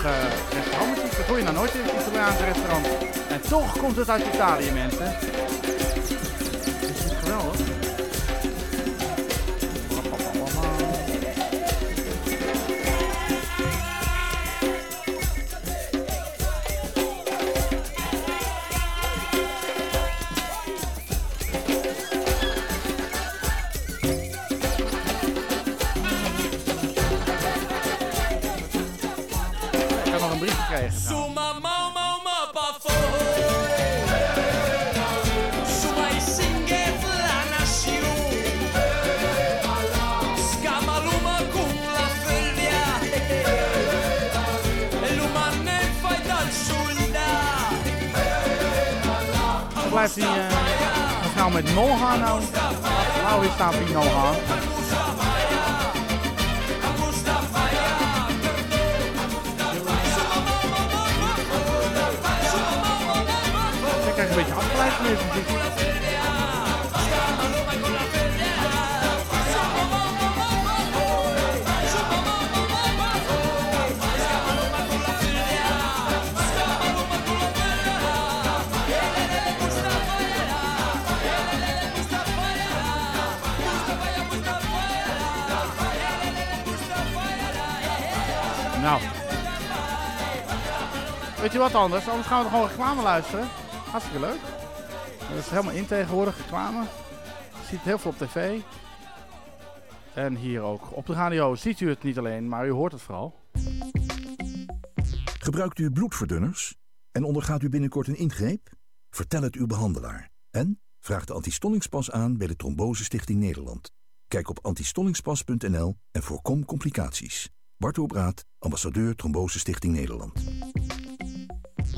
Gezellig eh restaurant. muziek. Dat hoor je nou nooit in het Italiaanse restaurant. En toch komt het uit Italië, mensen. Nou, hier staat die wat anders? Anders gaan we gewoon reclame luisteren. Hartstikke leuk. Dat is helemaal in tegenwoordig, reclame. Je ziet heel veel op tv. En hier ook. Op de radio ziet u het niet alleen, maar u hoort het vooral. Gebruikt u bloedverdunners en ondergaat u binnenkort een ingreep? Vertel het uw behandelaar. En vraag de antistollingspas aan bij de Trombose Stichting Nederland. Kijk op antistollingspas.nl en voorkom complicaties. Bart Obraat, ambassadeur Trombose Stichting Nederland.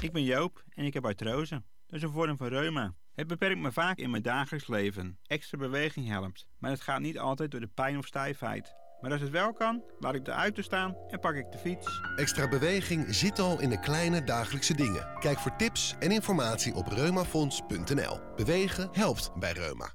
Ik ben Joop en ik heb artrose. Dat is een vorm van reuma. Het beperkt me vaak in mijn dagelijks leven. Extra beweging helpt, maar het gaat niet altijd door de pijn of stijfheid. Maar als het wel kan, laat ik de auto staan en pak ik de fiets. Extra beweging zit al in de kleine dagelijkse dingen. Kijk voor tips en informatie op reumafonds.nl. Bewegen helpt bij Reuma.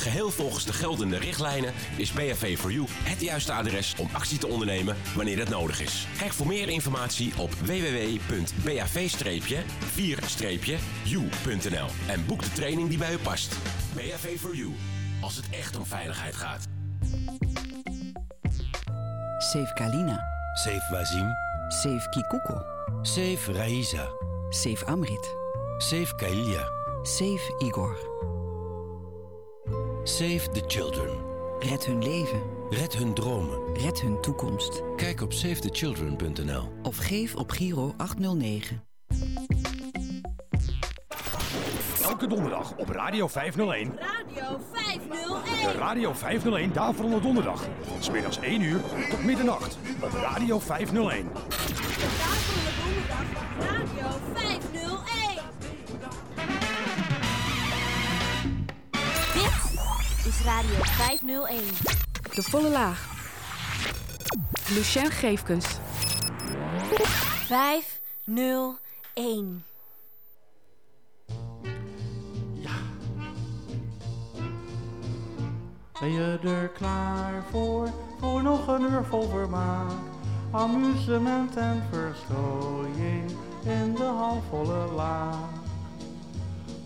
Geheel volgens de geldende richtlijnen is BHV for You het juiste adres om actie te ondernemen wanneer het nodig is. Kijk voor meer informatie op www.bav-4-u.nl en boek de training die bij u past. BHV for You, als het echt om veiligheid gaat. Save Kalina. Save Wazim. Save Kikuko. Save Raisa. Save Amrit. Save Kailia. Save Igor. Save the children. Red hun leven. Red hun dromen. Red hun toekomst. Kijk op savethechildren.nl. Of geef op Giro 809. Elke donderdag op Radio 501. Radio 501. De Radio 501 Daverende Donderdag. Smiddags 1 uur tot middernacht op Radio 501. Daverende Donderdag. Radio 501. Is Radio 501. De volle laag. Lucien Geefkens. 501. Ben je er klaar voor, voor nog een uur vol vermaak? Amusement en verstrooiing in de halfvolle laag.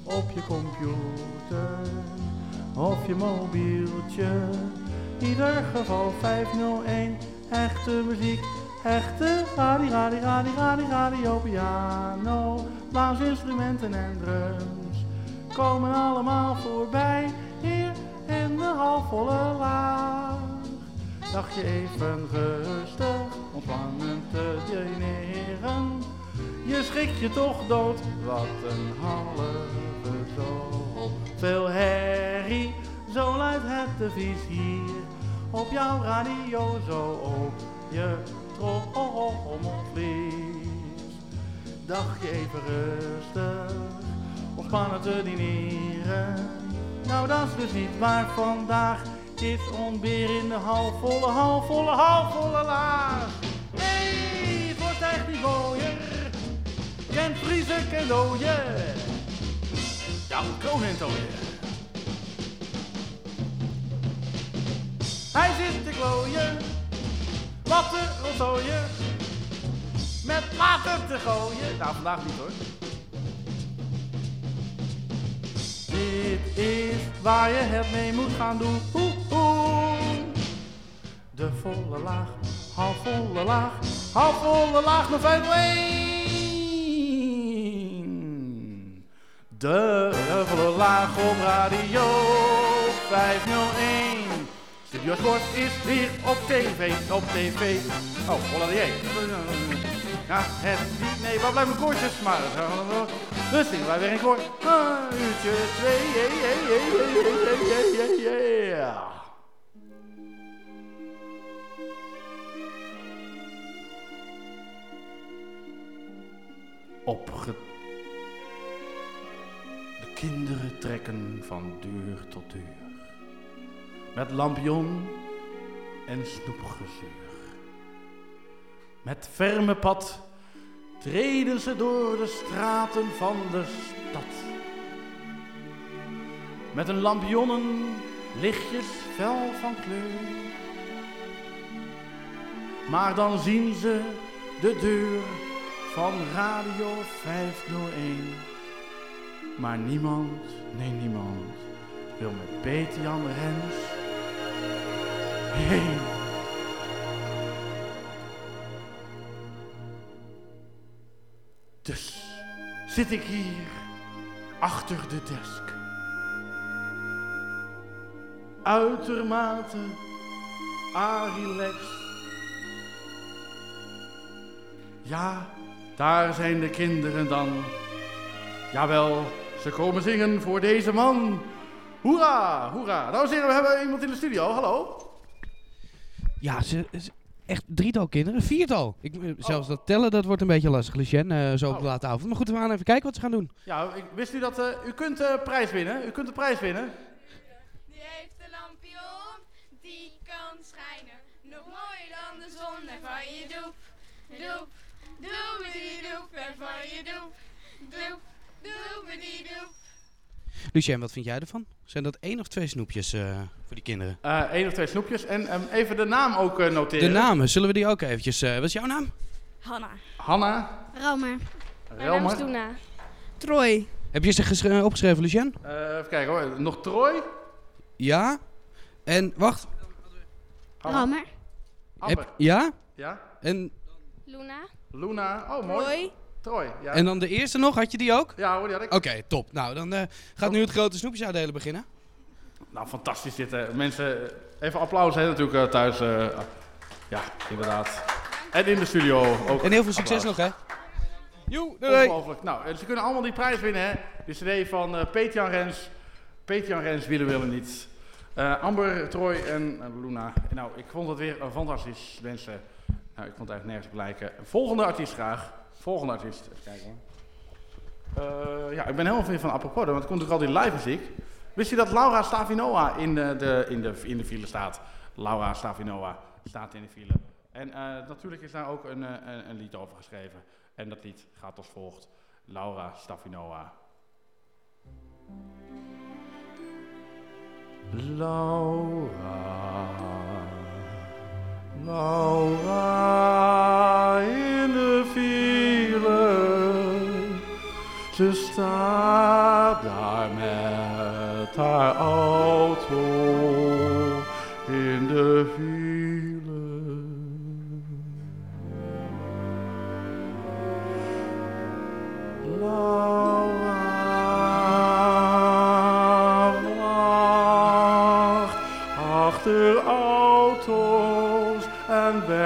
Op je computer of je mobieltje. Ieder geval 501, echte muziek, echte radio, radio, radio, radio, radio, piano, blaasinstrumenten en drums. Komen allemaal voorbij hier in de halfvolle laag. Dacht je even rustig, ontspannen te dineren. Je schrikt je toch dood, wat een halve Veel herrie, zo luidt het devies hier. Op jouw radio, zo op je trommelvlies. Dacht je even rustig, ontspannen te dineren. Nou, dat is dus niet waar vandaag. Dit ontbeer in de halfvolle, halfvolle, halfvolle laag. Wordt echt niet mooier. Kent Friese cadeautje. Ja, moet kroon in tooien. Hij zit te klooien. Wat te rotzooien. Met water te gooien. Nou, vandaag niet hoor. Dit is waar je het mee moet gaan doen. Oeh, oeh. De volle laag, halfvolle laag, halfvolle laag, nog 501. De volle laag op radio 501. Studio Sport is weer op tv, op tv. Oh, voilà, jij. Ja, het niet. Nee, waar blijven koortjes? Maar dus zingen wij weer een koor. Een uurtje, twee, yeah, yeah, yeah, yeah, yeah, yeah, yeah. Opge... De kinderen trekken van deur tot deur. Met lampion en snoepgezuur. Met ferme pad treden ze door de straten van de stad. Met een lampionnen lichtjes fel van kleur. Maar dan zien ze de deur van Radio 501. Maar niemand, nee niemand, wil met Peter-Jan Rens heen. Dus zit ik hier achter de desk. Uitermate arilex. Ja, daar zijn de kinderen dan. Jawel, Ze komen zingen voor deze man. Hoera, hoera. Dames en heren, we hebben iemand in de studio. Hallo. Ja, ze, ze- echt drietal kinderen. Viertal. Ik, eh, zelfs dat tellen, dat wordt een beetje lastig, Lucien, eh, zo op de late avond. Maar goed, we gaan even kijken wat ze gaan doen. Ja, ik, wist u dat eh, u kunt eh, prijs winnen? U kunt de prijs winnen. Die heeft een lampje om, die kan schijnen. Nog mooier dan de zon en van je doep. Doep, doe die doep en van je doep. Doep, doe. Lucien, wat vind jij ervan? Zijn dat één of twee snoepjes eh, voor die kinderen? Eén of twee snoepjes. En ehm, even de naam ook eh, noteren. De namen, zullen we die ook eventjes... eh, wat is jouw naam? Hanna. Hanna. Romer. Relmer. Doena. Troy. Heb je ze ges- eh, opgeschreven, Lucien? Eh, even kijken hoor. Nog Troy. Ja. En, wacht. Romer. Amber. Heb, ja? Ja. En, Luna. Luna. Oh, mooi. Troy. Troy, ja. en dan de eerste nog, had je die ook? Ja hoor, die had ik. Oké, top. Nou, dan eh, gaat nu het grote snoepjes uitdelen beginnen. Nou, fantastisch dit. hè. Mensen, eh, even applaus hè, natuurlijk eh, thuis. eh, ja, inderdaad. En in de studio ook. En heel veel succes applaus. nog, hè? Joe, doei. Ongelooflijk. Nou, ze kunnen allemaal die prijs winnen, hè. De cd van eh Peetjan Rens. Peetjan Rens, willen willen niet. Eh, Amber, Troy en eh, Luna. Nou, ik vond het weer eh, fantastisch, mensen. Nou, ik vond het eigenlijk nergens op lijken. Volgende artiest graag. Volgende artiest. Even kijken. Eh, ja, ik ben helemaal fan van apropos, want er komt natuurlijk al die live muziek. Wist je dat Laura Stavinoa in de, de, in, de, in de file staat? Laura Stavinoa staat in de file. En eh, natuurlijk is daar ook een, eh, een, een lied over geschreven. En dat lied gaat als volgt. Laura Stavinoa. Laura, Laura in de file. Ze staat daar met haar auto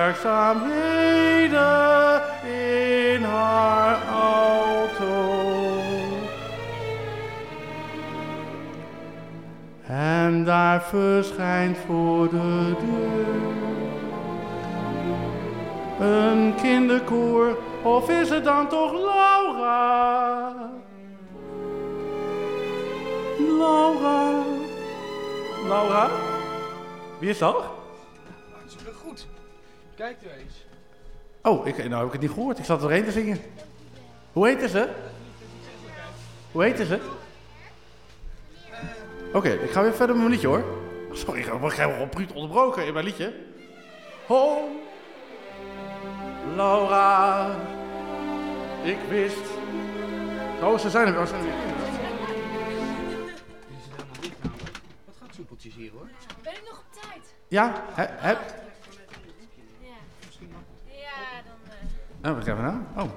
werkzaamheden in haar auto. En daar verschijnt voor de deur een kinderkoor, of is het dan toch Laura? Laura. Laura? Wie is dat? Kijk er eens. Oh, ik, nou heb ik het niet gehoord. Ik zat erheen te zingen. Hoe heette ze? Hoe heette ze? Oké, ik ga weer verder met mijn liedje hoor. Sorry, ik word helemaal bruut onderbroken in mijn liedje. Oh, Laura, ik wist. Oh, ze zijn er. Oh, ze zijn er weer. Wat gaat soepeltjes hier, hoor? Ben ik nog op tijd? Ja, he, heb. Ja. Ja, dan... Oh, wat gaan we nou? Oh.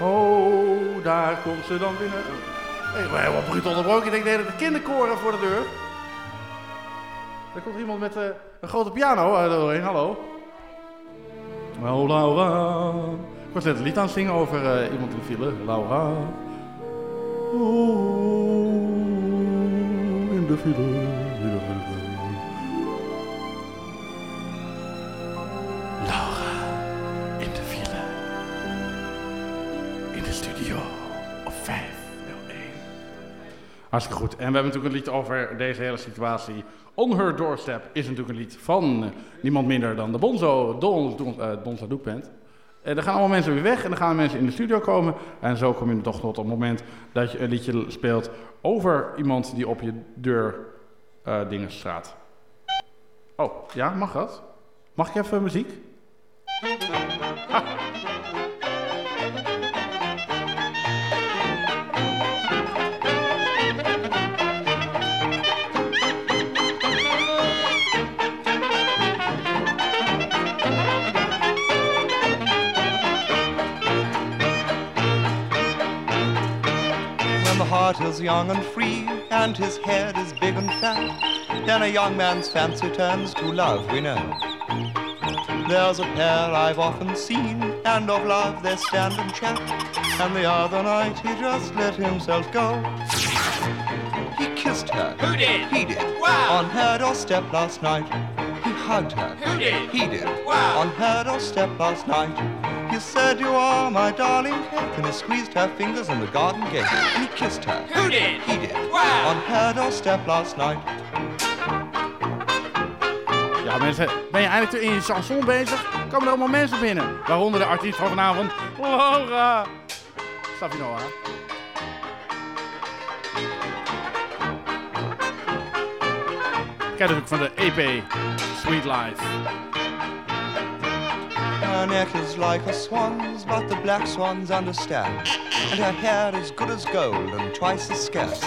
Oh, daar komt ze dan binnen. Ik ben helemaal bruut onderbroken. Ik denk, nee, de kinderkoren voor de deur. Er komt iemand met eh, een grote piano eh, doorheen. Hallo. Oh, Laura. Ik was net een lied aan het zingen over eh, iemand in de file. Laura. Oh, in de file. Hartstikke goed. En we hebben natuurlijk een lied over deze hele situatie. On Her Doorstep is natuurlijk een lied van eh, niemand minder dan de Bonzo Don, Don, Band. En dan gaan allemaal mensen weer weg en dan gaan mensen in de studio komen. En zo kom je toch tot het moment dat je een liedje speelt over iemand die op je deur eh dingen straat. Oh, ja, mag dat? Mag ik even muziek? When the heart is young and free, and his head is big and fat, then a young man's fancy turns to love, we know. There's a pair I've often seen, and of love they stand and chat, And the other night he just let himself go. He kissed her. Who did? He did. Wow. On her doorstep last night. He hugged her. Who did? He did. Wow. On her doorstep last night. Said, You are my darling cake. And he squeezed her fingers in the garden gate. And he kissed her. Who did? He did. Wow. On her doorstep last night. Ja, mensen, ben je eindelijk in je chanson bezig? Komen er allemaal mensen binnen. Waaronder de artiest van vanavond, Laura. Nou, hè? Kijk natuurlijk van de EP Sweet Life. Her neck is like a swan's, but the black swans understand. And her hair is good as gold and twice as scarce.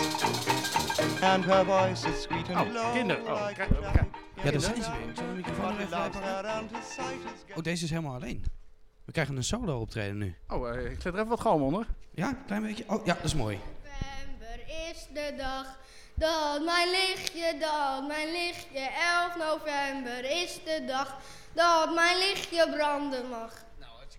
And her voice is sweet and low. Kinderen, oh, kijk, kijk. Ja, daar zijn ze weer. Ik zal de microfoon even. Oh, deze is helemaal alleen. We krijgen een solo optreden nu. Oh, eh, ik zet er even wat galm onder. Ja, klein beetje. Oh, ja, dat is mooi. November is de dag dat mijn lichtje, dat mijn lichtje, 11 november is de dag dat mijn lichtje branden mag.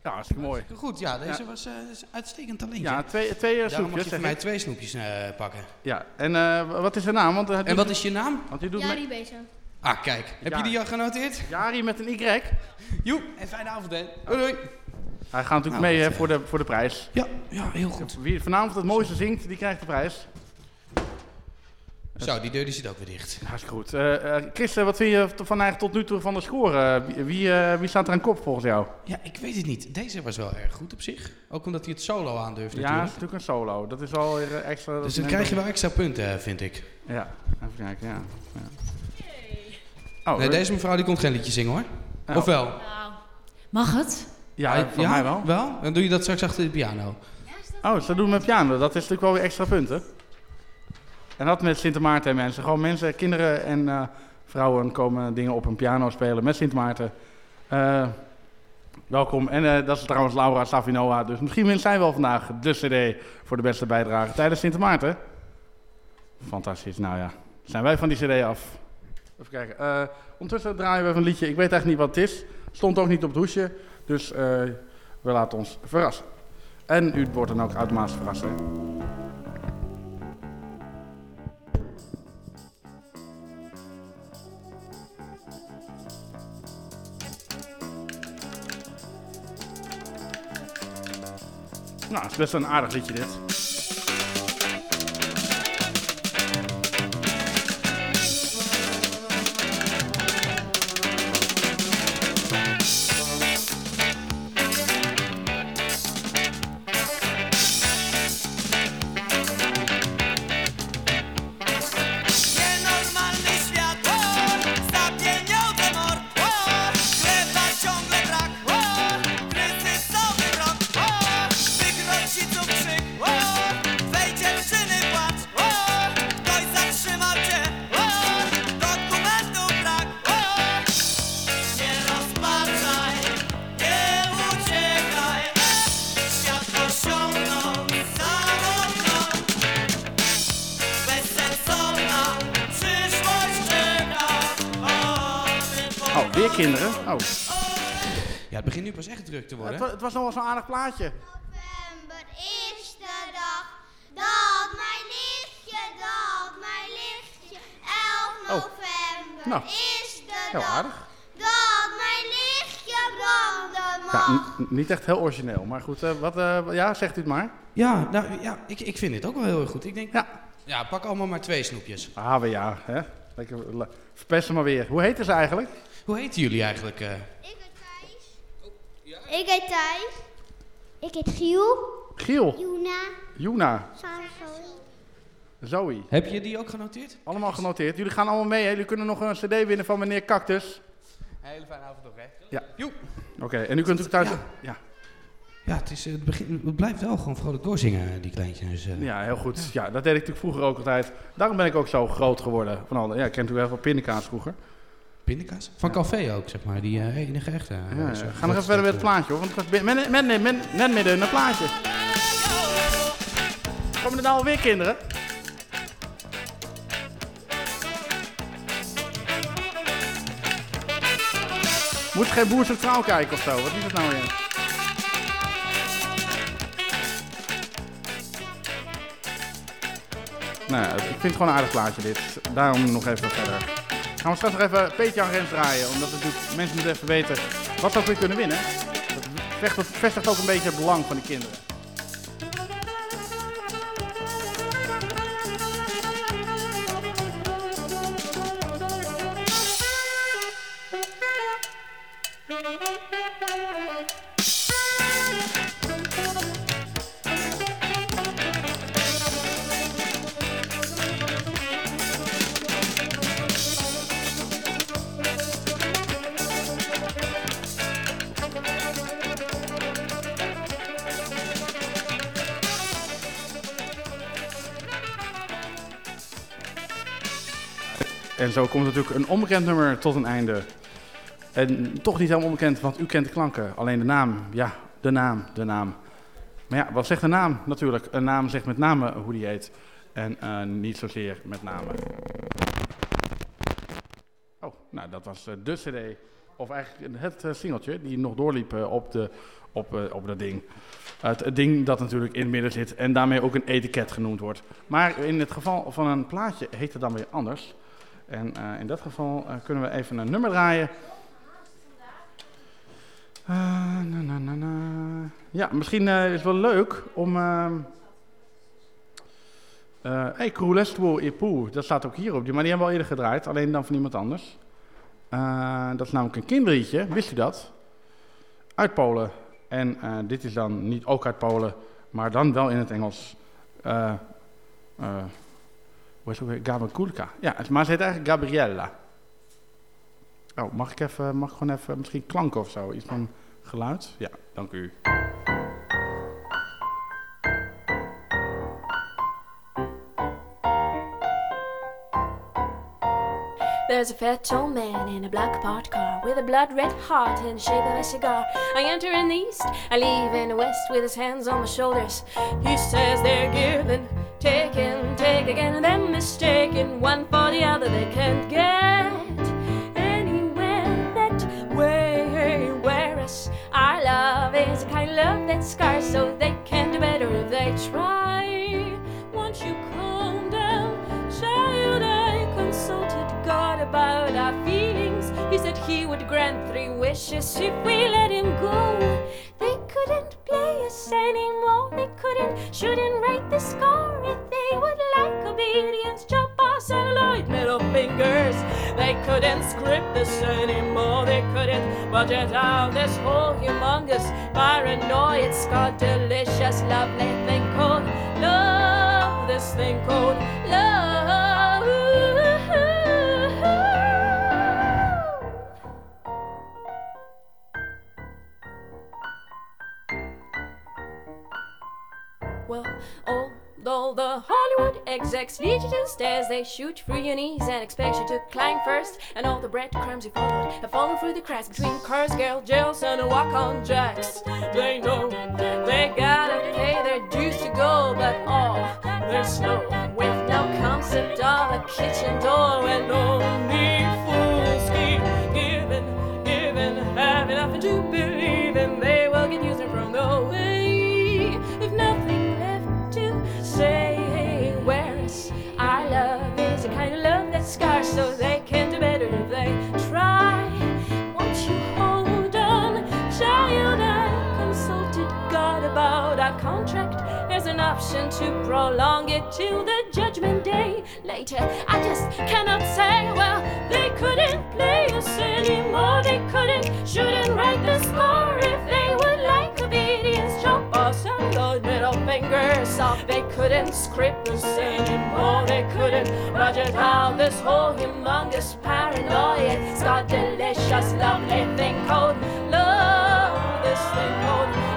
Ja, hartstikke mooi. Goed, ja, deze Ja. was eh, is een uitstekend talentje. Ja, twee, twee eh, mag snoepjes. je voor mij ik. twee snoepjes eh, pakken. Ja, en eh, wat is de naam? Want, En wat is je naam? Want die doet Ja, mee- die bezig. Ah, kijk. Heb Ja. je die al genoteerd? Jari met een Y. Joep, en fijne avond, hè. Doei, doei. Hij gaat natuurlijk Nou, mee hè, voor, de, voor de prijs. Ja, ja, heel goed. Wie vanavond het mooiste zingt, die krijgt de prijs. Zo, die deur die zit ook weer dicht. Hartstikke goed. Eh, eh, Chris, eh, wat vind je van eigenlijk tot nu toe van de score? Wie, wie, eh, wie staat er aan kop volgens jou? Ja, ik weet het niet. Deze was wel erg goed op zich. Ook omdat hij het solo aandurft Ja, het is natuurlijk. natuurlijk een solo. Dat is eh, extra. Dus dan krijg je wel- wel extra punten, vind ik. Ja, even kijken, ja. ja. Oh, nee, deze mevrouw die komt geen liedje zingen hoor. Oh. Of wel? Nou, mag het? Ja, voor mij wel. Wel? Dan doe je dat straks achter de piano. Oh, ze doen met piano. Dat is natuurlijk wel weer extra punten. En dat met Sint Maarten en mensen. Gewoon mensen, kinderen en eh, vrouwen komen dingen op een piano spelen met Sint Maarten. Eh, welkom. En eh, dat is trouwens Laura Savinoa. Dus misschien wint zij wel vandaag de cd voor de beste bijdrage tijdens Sint Maarten. Fantastisch. Nou ja, zijn wij van die cd af. Even kijken. Ondertussen draaien we een liedje. Ik weet eigenlijk niet wat het is. Stond ook niet op het hoesje. Dus we laten ons verrassen. En u wordt dan ook automatisch verrast. Hè? Nou, het is best wel een aardig liedje dit. Druk te worden. Het, wa- het was nog wel zo'n aardig plaatje. November is de dag dat mijn lichtje, dat mijn lichtje, 11 Oh. november Nou, is de Heel dag aardig. dat mijn lichtje branden mag. Ja, n- niet echt heel origineel. Maar goed, eh, wat, eh, ja, zegt u het maar. Ja, nou ja, ik, ik vind dit ook wel heel erg goed. Ik denk, ja, ja pak allemaal maar twee snoepjes. Ah, we ja, hè. Lekker, le- verpesten maar weer. Hoe heet ze eigenlijk? Hoe heten jullie eigenlijk? eh? Ik heet Thijs. Ik heet Giel. Giel. Juna. Juna. Zoe. Heb je die ook genoteerd? Allemaal genoteerd. Jullie gaan allemaal mee. Hè? Jullie kunnen nog een cd winnen van meneer Cactus. Hele fijne avond nog, hè? Ja. Joep. Oké, en u kunt ook thuis... Ja. Ja, het, is, het, begin, het blijft wel gewoon vrolijk doorzingen, die kleintjes. Eh. Ja, heel goed. Ja, dat deed ik natuurlijk vroeger ook altijd. Daarom ben ik ook zo groot geworden. Van al, ja, ik ken natuurlijk heel veel pindakaas vroeger. Pindakaas? Van Café ook, zeg maar. Die eh, enige echte. Eh, ja, eh, we Ga nog even verder met het plaatje, hoor. Want men, men, men, men, men midden een plaatje. Komen er nou alweer kinderen? Moet geen boer zijn vrouw kijken of zo? Wat is het nou weer? Nou ja, ik vind het gewoon een aardig plaatje dit. Daarom nog even verder. Gaan we straks nog even Peetje aan Rens draaien. Omdat natuurlijk mensen moeten even weten wat ze ook weer kunnen winnen. Dat vestigt- ook een beetje het belang van de kinderen. En zo komt natuurlijk een onbekend nummer tot een einde. En toch niet helemaal onbekend, want u kent de klanken. Alleen de naam, ja, de naam, de naam. Maar ja, wat zegt de naam natuurlijk? Een naam zegt met name hoe die heet. En eh, niet zozeer met name. Oh, nou dat was eh, de cd. Of eigenlijk het eh, singeltje die nog doorliep op, de, op, op dat ding. Het ding dat natuurlijk in het midden zit en daarmee ook een etiket genoemd wordt. Maar in het geval van een plaatje heet het dan weer anders. En eh, in dat geval eh, kunnen we even een nummer draaien. Eh. Ja, misschien is het wel leuk om... ehm eh hey, Crulestuo Epoe, dat staat ook hierop. Die- Maar die hebben we al eerder gedraaid, alleen dan van iemand anders. Dat is namelijk een kinderliedje, wist u dat? Uit Polen. En dit is dan niet ook uit Polen, maar dan wel in het Engels. Hoe is het ook? Gabakulka. Ja, het- maar ze heet eigenlijk Gabriella. Oh, mag ik even, mag ik gewoon even, misschien klanken of zo? Iets van geluid? Ja, dank u. There's a fat old man in a black parked car with a blood red heart and the shape of a cigar. I enter in the east, I leave in the west with his hands on my shoulders. He says they're giving, taking, take again, and then mistaken one for the other. They can't get anywhere that way. Whereas our love is a kind of love that's scarce, so they can do better if they try. Won't you calm down, child? I consulted God about our feelings. He said he would grant three wishes if we let him go. They couldn't play us anymore. They shoot write the score if they would like obedience. Chop our celluloid middle fingers. They couldn't script this anymore. They couldn't budget out this whole humongous paranoia. It's got delicious, lovely thing called love. This thing called love. Although the Hollywood execs lead you to stairs, they shoot through your knees and expect you to climb first. And all the breadcrumbs you followed have fallen through the cracks between cars, girl, jails, and walk-on jacks. They know they gotta pay their dues to go, but all there's no with no concept of a kitchen door and fools scarce, so they can do better if they try. Won't you hold on, child? I consulted God about our contract. There's an option to prolong it till the judgment day. Later, I just cannot say. Well, they couldn't play us anymore. They couldn't shouldn't write the score if they would middle fingers off. They couldn't script us anymore. They couldn't budget out this whole humongous paranoia. It's got delicious, lovely thing called love. This thing called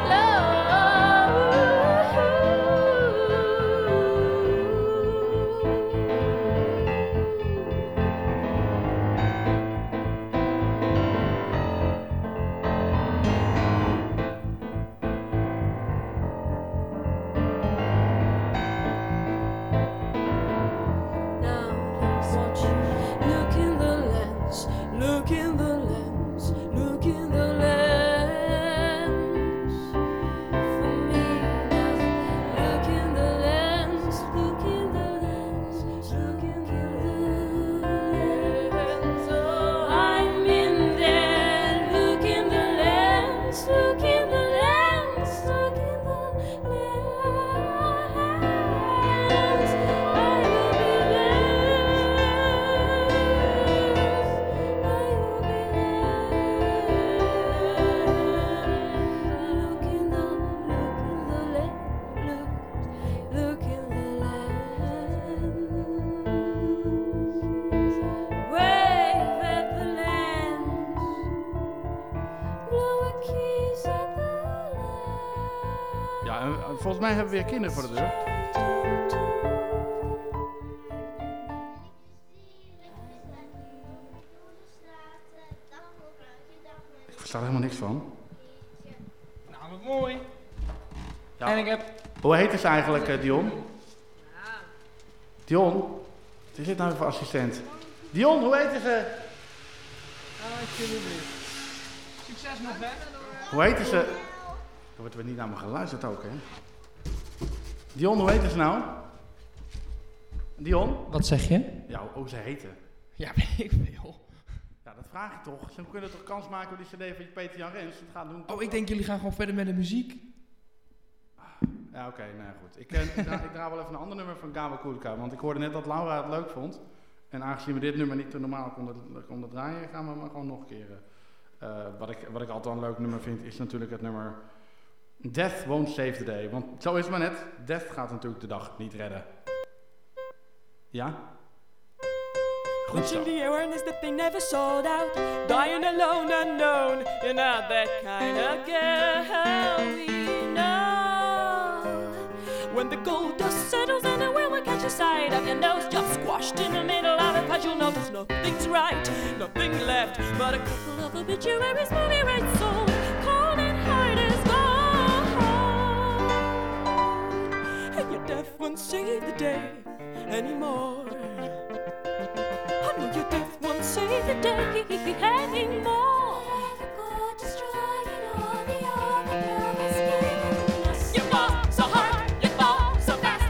hebben we weer kinderen voor de deur. Ik versta er helemaal niks van. Nou, wat mooi. Ja. En ik heb... Hoe heet ze eigenlijk, eh, Dion? Dion? Wat is dit nou voor assistent? Dion, hoe heet ze? Alsjeblieft. Succes nog, hè? Hoe heet ze? Er wordt weer niet naar me geluisterd ook, hè? Dion, hoe heet ze nou? Dion? Wat zeg je? Ja, hoe ze heten. Ja, weet ik veel. Ja, dat vraag ik toch. Ze kunnen toch kans maken op die cd van Peter Jan Rens? Dat gaat doen. Oh, ik denk jullie gaan gewoon verder met de muziek. Ja, oké, nou goed. Ik, eh, dra- ik draai wel even een ander nummer van Gabo Kulka, want ik hoorde net dat Laura het leuk vond. En aangezien we dit nummer niet te normaal konden, konden draaien, gaan we maar gewoon nog een keer. eh, eh, wat, ik, wat ik altijd een leuk nummer vind, is natuurlijk het nummer Death Won't Save the Day. Want zo is het maar net, Death gaat natuurlijk de dag niet redden. Ja? Zo. the awareness that they never sold out. Dying alone, unknown. You're not that kind of girl we know. When the gold dust settles and the wind will catch a sight of your nose, just squashed in the middle of it, but you'll notice nothing's right, nothing left but a couple of obituaries, movie rights sold. Your death won't save the day anymore. I know your death won't save the day anymore. You fall so hard, you fall so fast,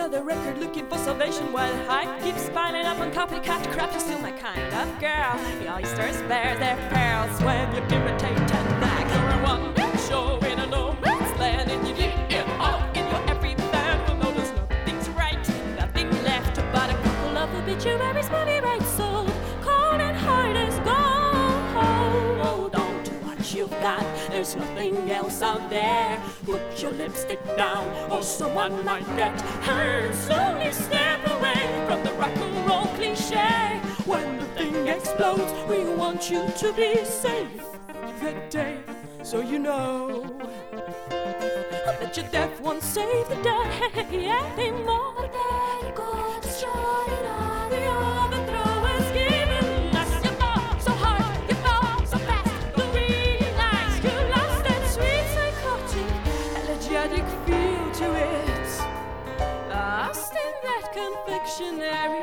another record looking for salvation while hype keeps piling up on copycat crap. You're still my kind of girl. The oysters bear their pearls when you imitate and back. You're a one-man show in a no man's land, and you get it all in your every band. Well, no, there's nothing's right, nothing left but a couple of obituaries, movie rights There's nothing else out there. Put your lipstick down, or someone might get hurt. Slowly step away from the rock and roll cliche. When the thing explodes, we want you to be safe that day, so you know that your death won't save the day anymore. dictionary.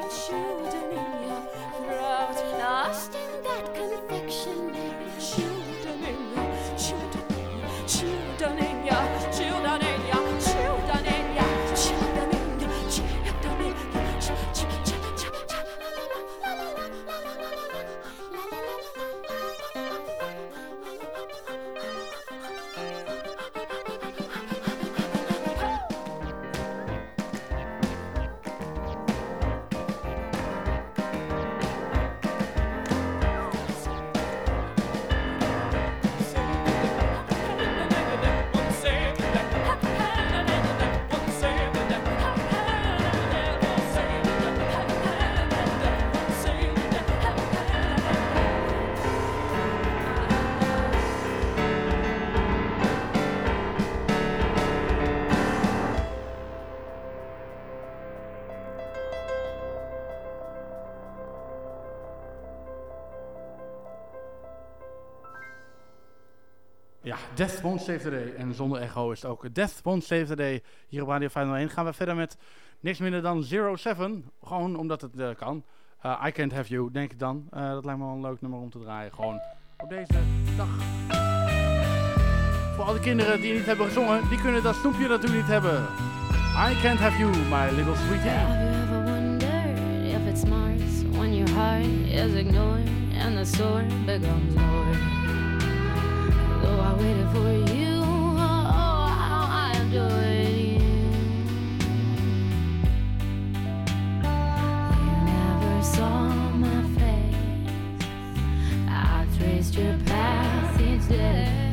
Death Won't Save the Day. En zonder echo is het ook Death Won't Save the Day. Hier op Radio 501 gaan we verder met niks minder dan 07. Gewoon omdat het eh, kan. Eh, I Can't Have You, denk ik dan. Eh, dat lijkt me wel een leuk nummer om te draaien. Gewoon op deze dag. Voor alle kinderen die niet hebben gezongen, die kunnen dat snoepje natuurlijk niet hebben. I Can't Have You, my little sweetie. Have you ever wondered if it's smart when your heart is ignored and the sword becomes Lord? Your path each day.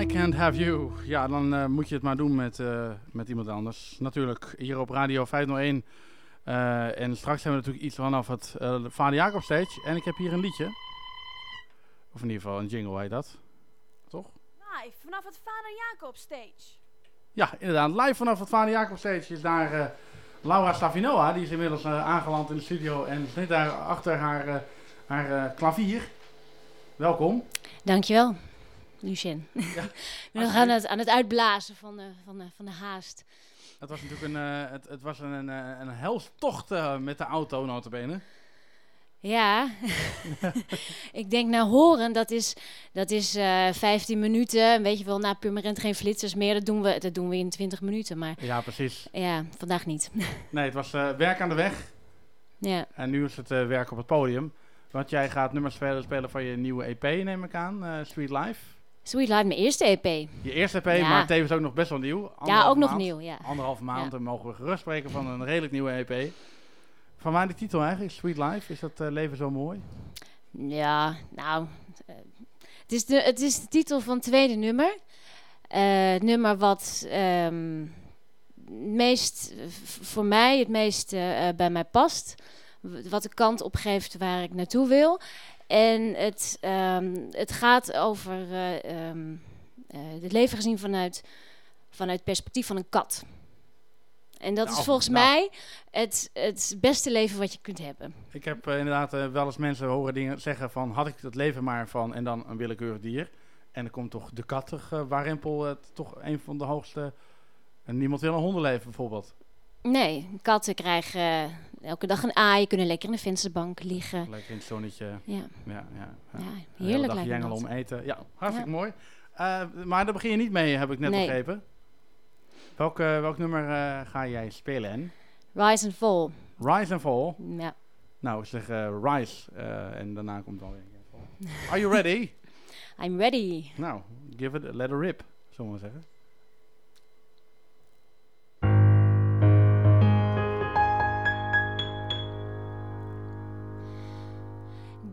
I can't have you, ja, dan eh, moet je het maar doen met, eh, met iemand anders. Natuurlijk, hier op Radio 501. Eh, en straks hebben we natuurlijk iets vanaf het Vader Jacob Stage. En ik heb hier een liedje. Of in ieder geval een jingle heet dat. Toch? Live vanaf het Vader Jacob stage. Ja, inderdaad. Live vanaf het Vader Jacob Stage is daar eh, Laura Stavinoa. Die is inmiddels eh, aangeland in de studio en zit daar achter haar, eh, haar eh, klavier. Welkom. Dankjewel, Lucien. ik ben nog aan het, aan het uitblazen van de, van de, van de haast. Het was natuurlijk een, eh, het, het was een, een, eh, een helstocht eh, met de auto, notabene. Ja, ik denk naar horen, dat is, dat is eh 15 minuten. Weet je wel, na Purmerend geen flitsers meer. Dat doen, we, dat doen we in 20 minuten, maar Ja, precies. ja, vandaag niet. Nee, het was werk aan de weg. Ja. En nu is het werk op het podium. Want jij gaat nummers spelen, spelen van je nieuwe EP, neem ik aan. Sweet Life. Sweet Light, mijn eerste EP. Je eerste EP, Ja. maar tevens ook nog best wel nieuw. Ja, ook nog maand. nieuw, ja. Anderhalve maand, Ja. dan mogen we gerust spreken van een redelijk nieuwe EP. Van waar de titel eigenlijk, Sweet Life? Is dat eh, leven zo mooi? Ja, nou, eh, het, is de, het is de titel van het tweede nummer. Eh, het nummer wat ehm, meest, voor mij het meest bij mij past. Wat de kant opgeeft waar ik naartoe wil. En het, ehm, het gaat over eh, ehm, eh, het leven gezien vanuit, vanuit het perspectief van een kat. En dat Nou, is volgens nou. mij het, het beste leven wat je kunt hebben. Ik heb eh, inderdaad wel eens mensen horen dingen zeggen van... had ik het leven maar van en dan een willekeurig dier. En dan komt toch de kat terug, waarempel het toch een van de hoogste... En niemand wil een hondenleven bijvoorbeeld. Nee, katten krijgen elke dag een aai, kunnen lekker in de vensterbank liggen. Lekker in het zonnetje. Ja. Ja, ja, ja. Ja, heerlijk dag lijkt om eten. Ja, hartstikke mooi. Eh, maar daar begin je niet mee, heb ik net Nee. begrepen. Welk, eh, welk nummer eh, ga jij spelen, en? Rise and Fall. Rise and Fall. Ja. Nou, ik zeg Rise. en daarna komt dan weer een keer Fall. Are you ready? I'm ready. Nou, give it, let it rip, zullen we maar zeggen.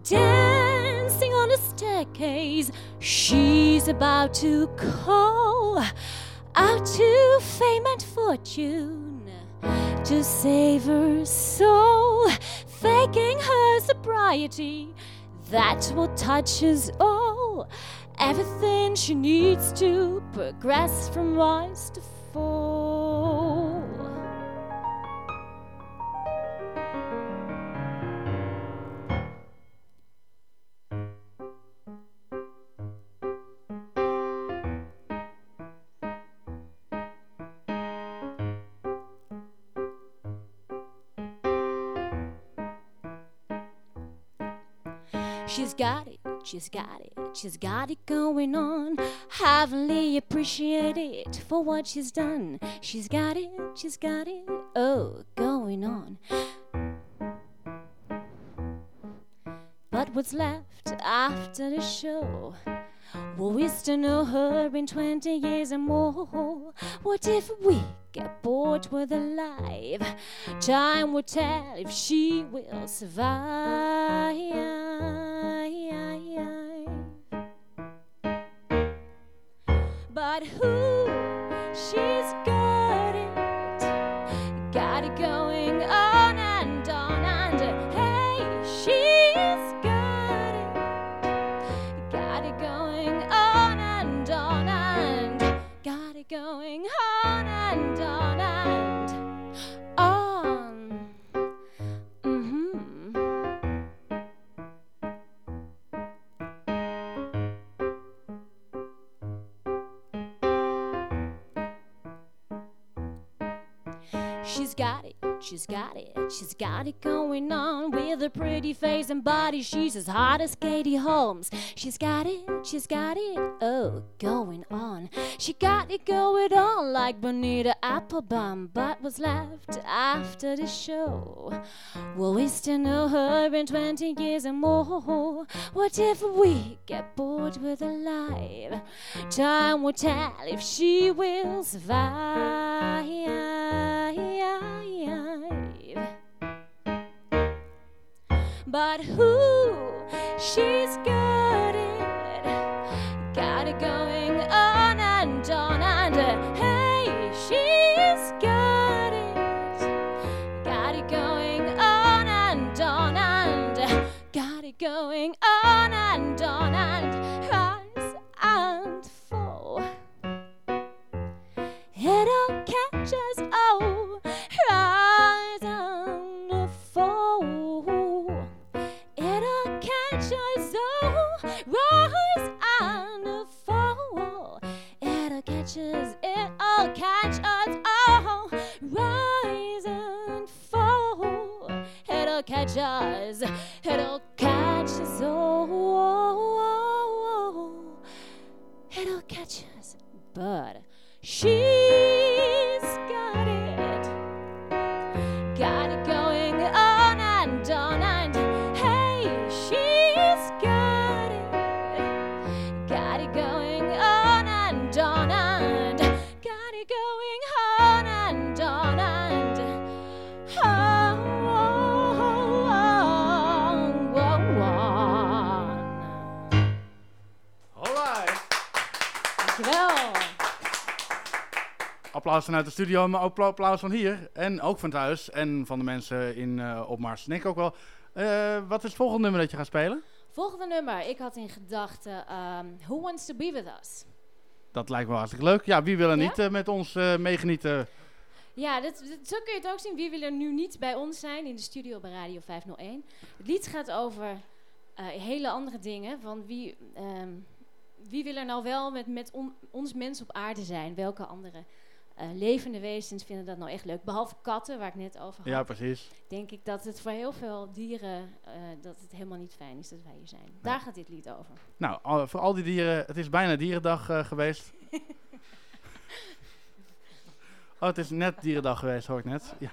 Dancing on a staircase, she's about to call out to fame and fortune to save her soul, faking her sobriety. That's what touches all. Everything she needs to progress from rise to fall. She's got it, she's got it going on. Heavenly appreciate it for what she's done. She's got it, she's got it, oh, going on. But what's left after the show? Well, we still know her in 20 years or more. What if we get bored with her life? Time will tell if she will survive. But who? She's she's got it, she's got it going on with a pretty face and body. She's as hot as Katie Holmes. She's got it, she's got it, oh, going on. She got it going on like Bonita Applebum. But what's left after the show? Will we still know her in 20 years or more? What if we get bored with her life? Time will tell if she will survive. But who? She's got Applaus vanuit de studio, maar ook applaus van hier. En ook van thuis en van de mensen in, eh, op Mars. Denk ik ook wel. Eh, wat is het volgende nummer dat je gaat spelen? Volgende nummer. Ik had in gedachten ehm, Who Wants to Be With Us? Dat lijkt me wel hartstikke leuk. Ja, wie wil er Ja? niet eh, met ons meegenieten? Ja, dit- zo kun je het ook zien. Wie wil er nu niet bij ons zijn in de studio bij Radio 501? Het lied gaat over hele andere dingen. Van wie, ehm, wie wil er nou wel met, met on- ons mens op aarde zijn? Welke andere eh, levende wezens vinden dat nou echt leuk? Behalve katten, waar ik net over had. Ja, precies. Denk ik dat het voor heel veel dieren eh, dat het helemaal niet fijn is dat wij hier zijn. Daar gaat dit lied over. Nou, al- voor al die dieren, het is bijna dierendag eh, geweest. oh, het is net dierendag geweest, hoor ik net. Ja.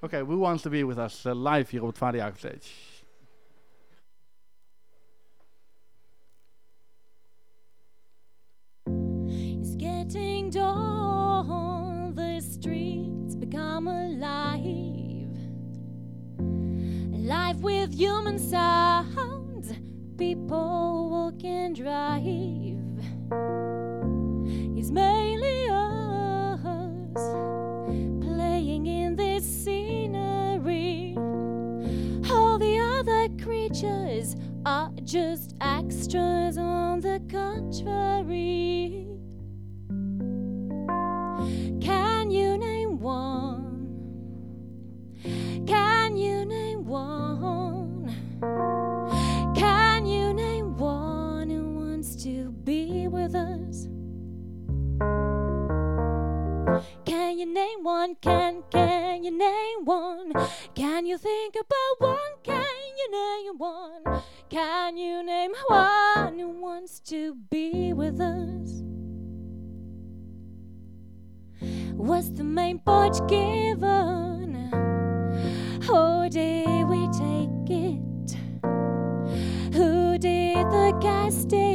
Oké, Who Wants to Be With Us, live hier op het Vader Jacob Stage. It's getting the streets become alive. Alive with human sounds, people walk and drive. It's mainly us playing in this scenery. All the other creatures are just extras on the contrary. One? Can you name one? Can you name one who wants to be with us? Can you name one? Can can you name one? Can you think about one? Can you name one? Can you name one who wants to be with us? Was the main porch given? Or did we take it? Who did the casting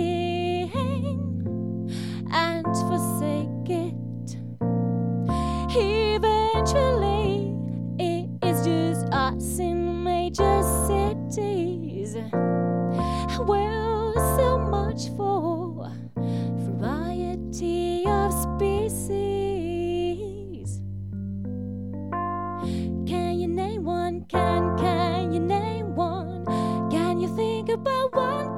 you think about one?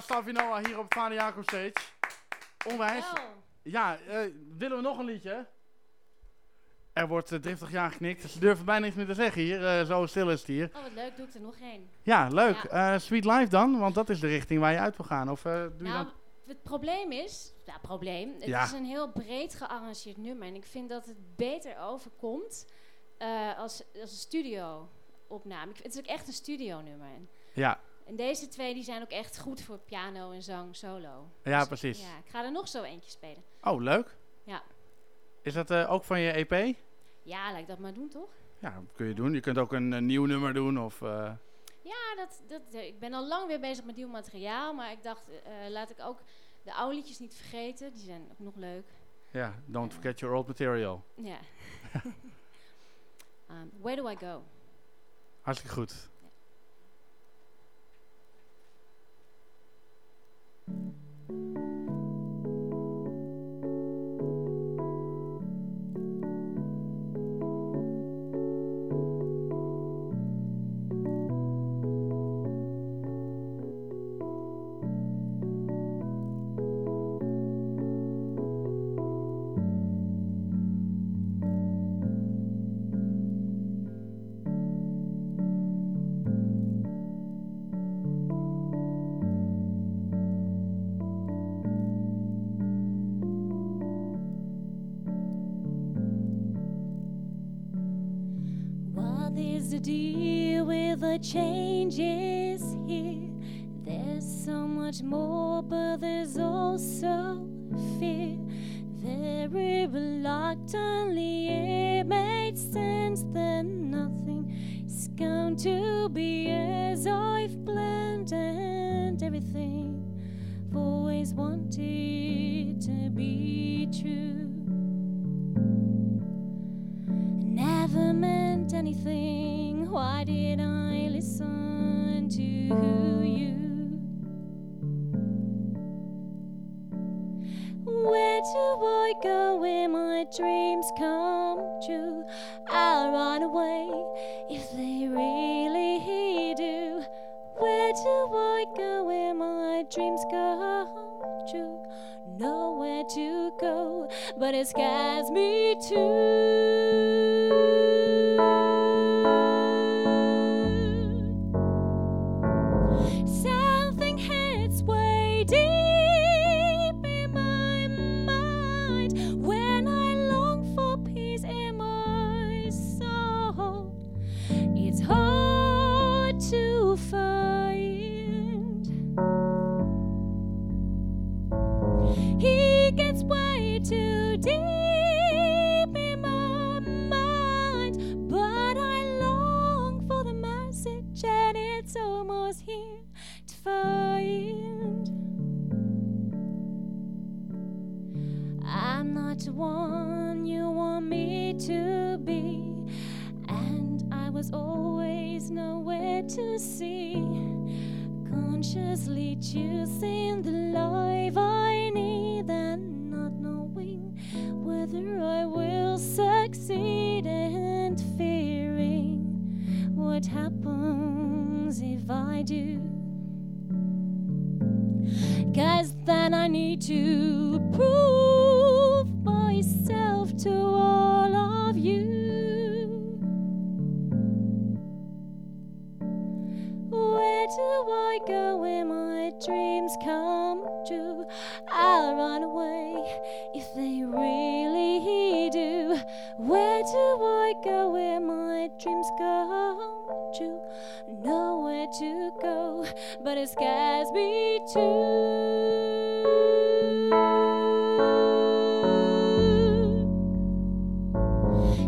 Stavinoa hier op Vader Jacob Stage. Onwijs. Ja, eh, willen we nog een liedje? Er wordt eh, driftig ja geknikt. Ze durven bijna niks meer te zeggen hier. eh, zo stil is het hier. Oh, wat leuk, doe ik er nog één. Ja, leuk. Ja. Sweet Life dan? Want dat is de richting waar je uit wil gaan. Of doe je Nou, dan... het probleem is, ja, probleem. Het Ja. is een heel breed gearrangeerd nummer. En ik vind dat het beter overkomt als, als een studio-opname. Ik vind- Het is ook echt een studio-nummer. En, Ja. En deze twee die zijn ook echt goed voor piano en zang solo. Ja, Dus, precies. Ja, ik ga er nog zo eentje spelen. Oh, leuk. Ja, Is dat eh, ook van je EP? ja laat ik dat maar doen, toch? Ja, dat kun je doen. Je kunt ook een, eh, nieuw nummer doen. Of, eh, Ja, dat, dat, ik ben al lang weer bezig met nieuw materiaal. Maar ik dacht, laat ik ook de oude liedjes niet vergeten. Die zijn ook nog leuk. ja, don't forget your old material. Ja. Um, where do I go? Hartstikke goed. The changes here? There's so much more, but there's also fear. Very reluctantly, it made sense that nothing is going to be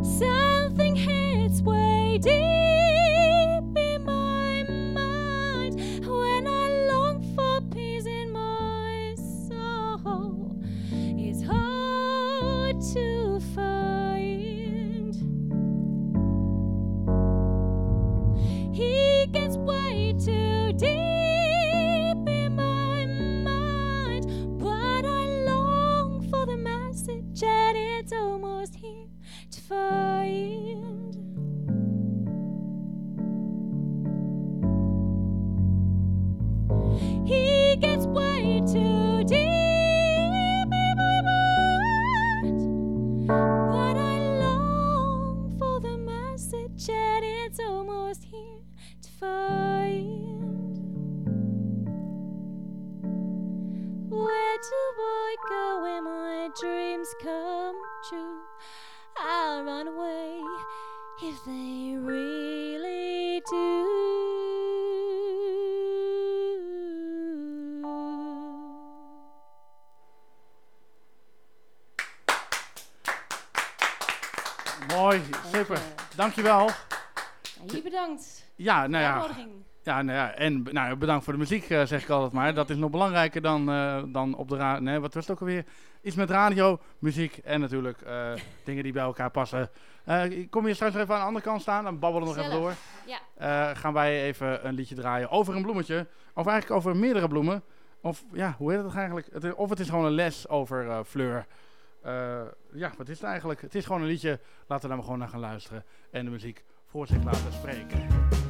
So Dankjewel. En je bedankt. Ja, nou ja. Ja, nou ja, en nou, bedankt voor de muziek, eh, zeg ik altijd maar. Dat is nog belangrijker dan, eh, dan op de radio. Nee, wat was het ook alweer? Iets met radio, muziek en natuurlijk eh, dingen die bij elkaar passen. kom je straks even aan de andere kant staan, dan babbelen we nog even door. Ja. gaan wij even een liedje draaien over een bloemetje. Of eigenlijk over meerdere bloemen. Of ja, hoe heet het eigenlijk? Het of het is gewoon een les over fleur. Uh, ja, wat is eigenlijk? Het is gewoon een liedje. Laten we daar maar gewoon naar gaan luisteren. En de muziek voor zich laten spreken.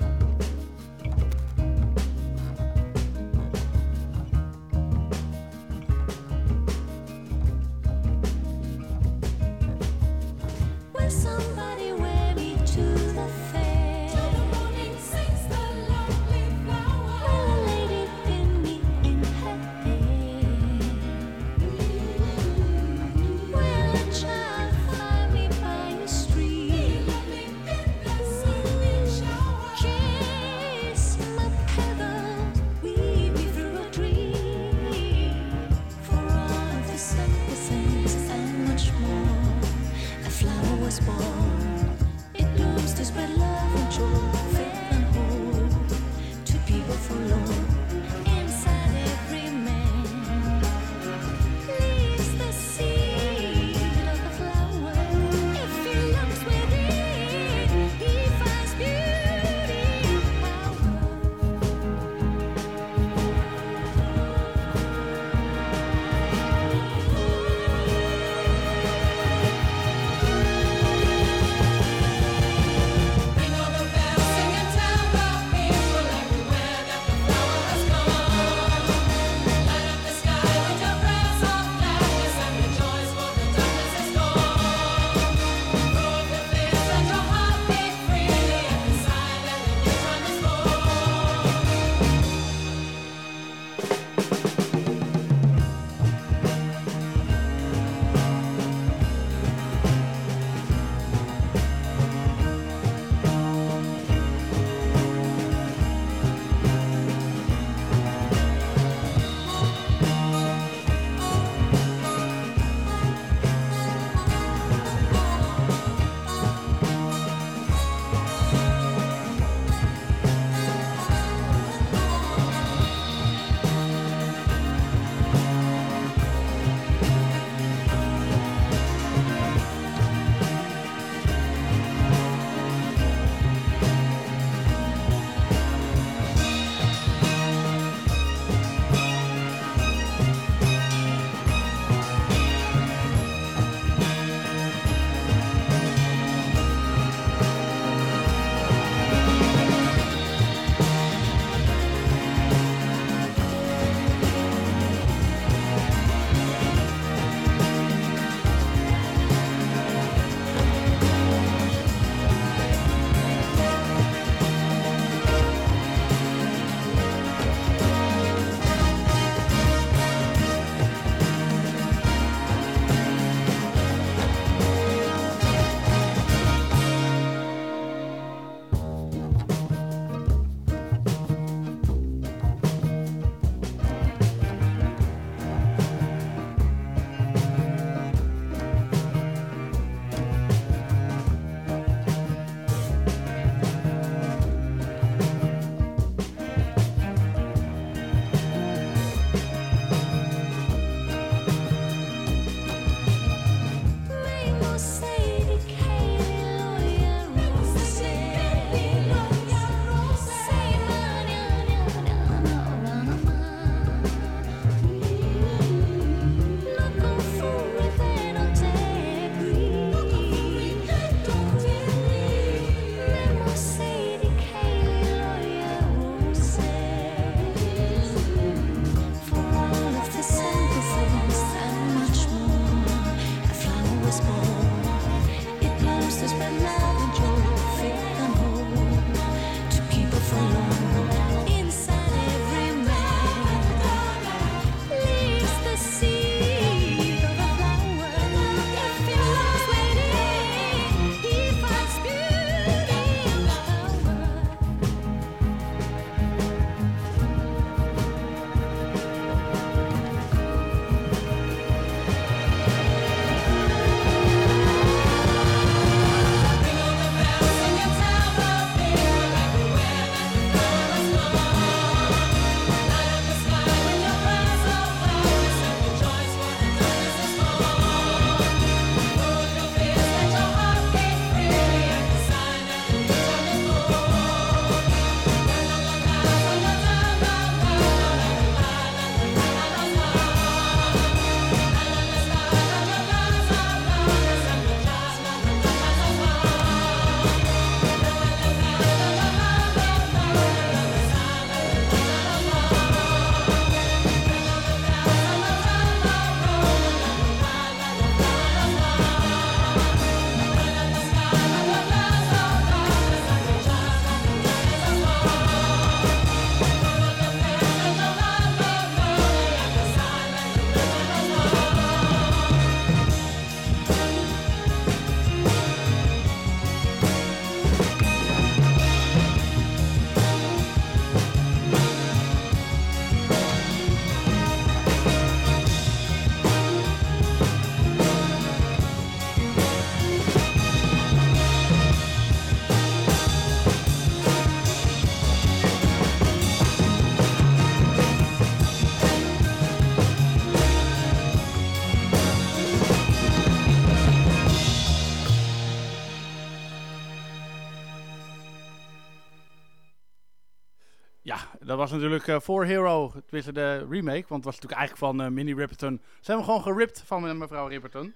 Was natuurlijk eh For Hero, tenminste de remake. Want het was natuurlijk eigenlijk van eh, Minnie Riperton. Ze hebben gewoon geript van eh, mevrouw Riperton.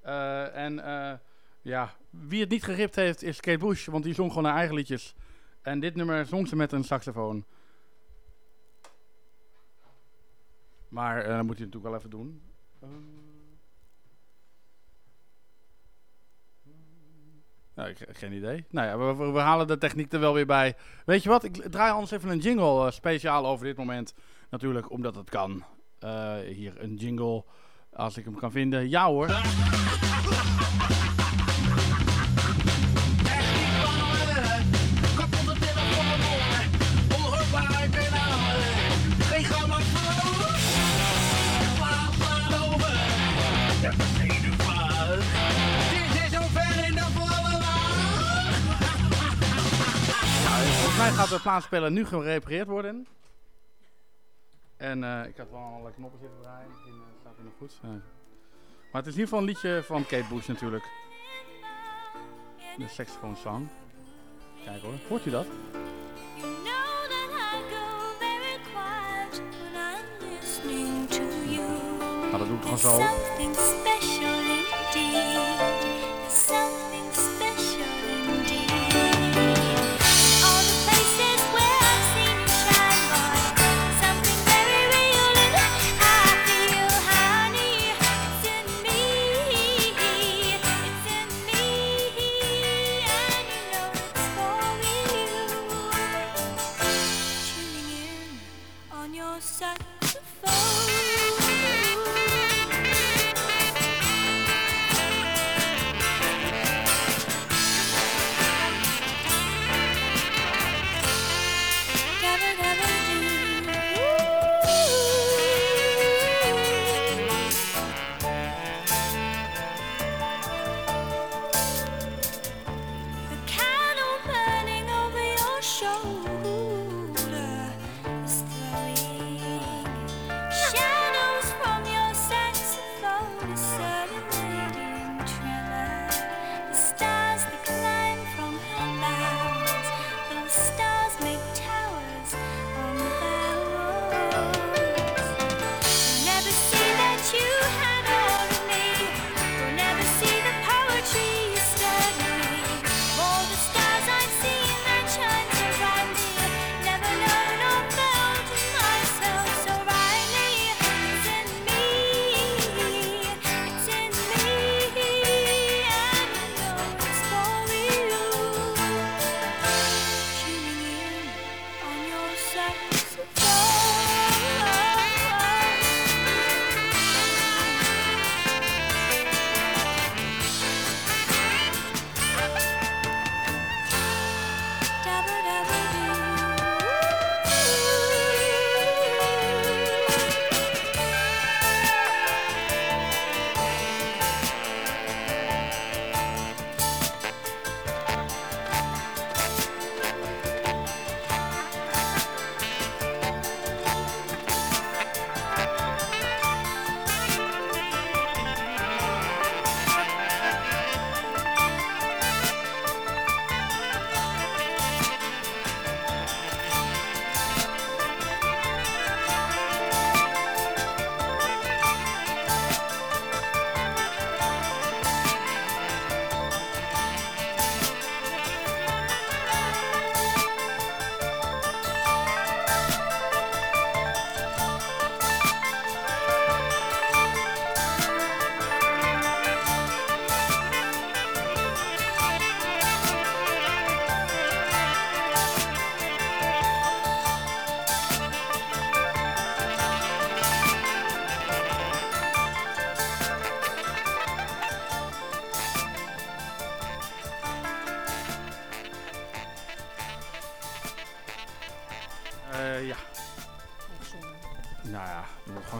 Eh, en ja, wie het niet geript heeft is Kate Bush, want die zong gewoon haar eigen liedjes. En dit nummer zong ze met een saxofoon. Maar dat moet je natuurlijk wel even doen. Nou, geen idee. Nou ja, we, we- we halen de techniek er wel weer bij. Weet je wat? Ik draai anders even een jingle eh, speciaal over dit moment. Natuurlijk, omdat het kan. Eh, hier een jingle, als ik hem kan vinden. Ja hoor. Mij gaat de plaatspeler nu gerepareerd worden. En eh, ik had wel allerlei knoppen zitten draaien. Misschien eh, staat hij nog goed. Eh, Maar het is in ieder geval een liedje van Kate Bush natuurlijk. De saxophone song. Kijk hoor, hoort u dat? Nou, dat doe ik gewoon zo.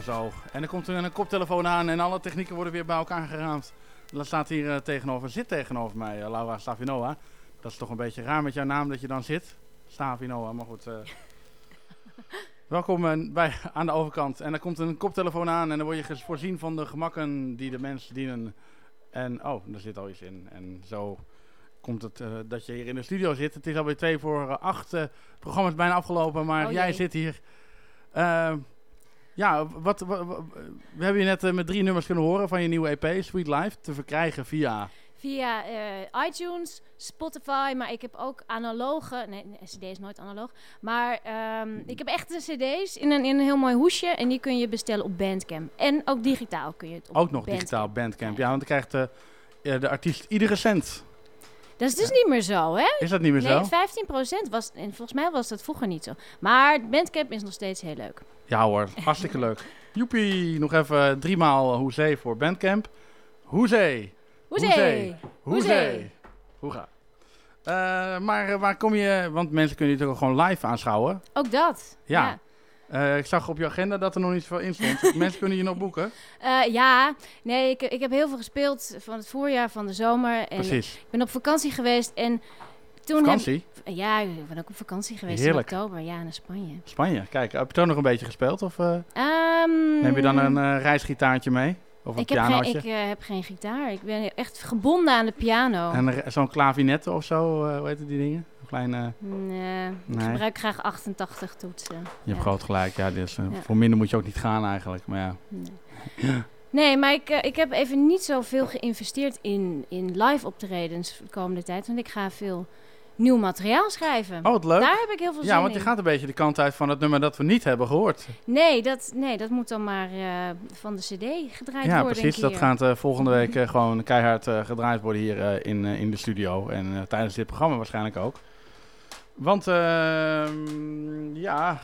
Gewoon zo. En dan komt er een koptelefoon aan en alle technieken worden weer bij elkaar geraamd. Dan staat hier eh, tegenover, zit tegenover mij, eh, Laura Stavinoa. Dat is toch een beetje raar met jouw naam dat je dan zit. Stavinoa, maar goed. eh. Welkom bij, aan de overkant. En dan komt een koptelefoon aan en dan word je voorzien van de gemakken die de mensen dienen. En, oh, er zit al iets in. En zo komt het dat je hier in de studio zit. Het is alweer twee voor acht. het programma is bijna afgelopen, maar Oh jij jee. zit hier. Ja, wat, wa- wa- we hebben je net eh, met drie nummers kunnen horen van je nieuwe EP, Sweet Life, te verkrijgen via... Via eh, iTunes, Spotify, maar ik heb ook analoge. Nee, CD is nooit analoog. Maar ehm, ik heb echte CD's in een, in een heel mooi hoesje. En die kun je bestellen op Bandcamp. En ook digitaal kun je het op Ook nog Bandcamp. digitaal Bandcamp. Ja, want dan krijgt eh, de artiest iedere cent. Dat is dus niet meer zo, hè? Is dat niet meer nee, zo? 15% was. En volgens mij was dat vroeger niet zo. Maar Bandcamp is nog steeds heel leuk. Ja hoor, hartstikke leuk. Joepie, nog even driemaal hoezee voor Bandcamp. Hoezee. Hoezee. Hoezee. Hoera. Eh, maar eh, waar kom je... Want mensen kunnen je natuurlijk ook gewoon live aanschouwen. Ook dat. Ja. Eh, ik zag op je agenda dat er nog niet zoveel in stond. mensen kunnen je nog boeken. Eh, ja, nee, ik, ik heb heel veel gespeeld van het voorjaar, van de zomer. En Precies. Ik ben op vakantie geweest en toen Vakantie? Heb, ja, ik ben ook op vakantie geweest Heerlijk. in oktober. Ja, naar Spanje. Spanje. Kijk, heb je toch nog een beetje gespeeld? Of Ehm, neem je dan een reisgitaartje mee? Of een ik heb, geen, ik heb geen gitaar. Ik ben echt gebonden aan de piano. En zo'n klavinet of zo, hoe heet die dingen? Een klein... eh, Nee, ik Nee. gebruik graag 88 toetsen. je Ja. hebt groot gelijk. Ja, dus, eh, Ja. voor minder moet je ook niet gaan eigenlijk. Maar ja. Nee. Nee, maar ik, eh, ik heb even niet zoveel geïnvesteerd in, in live optredens de komende tijd. Want ik ga veel nieuw materiaal schrijven. Oh, wat leuk. Daar heb ik heel veel Ja, zin want je in. gaat een beetje de kant uit van het nummer dat we niet hebben gehoord. Nee, dat, nee, dat moet dan maar eh, van de cd gedraaid Ja, worden precies. een Dat gaat volgende week eh, gewoon keihard gedraaid worden hier in, in de studio. En tijdens dit programma waarschijnlijk ook. Want, ehm, ja,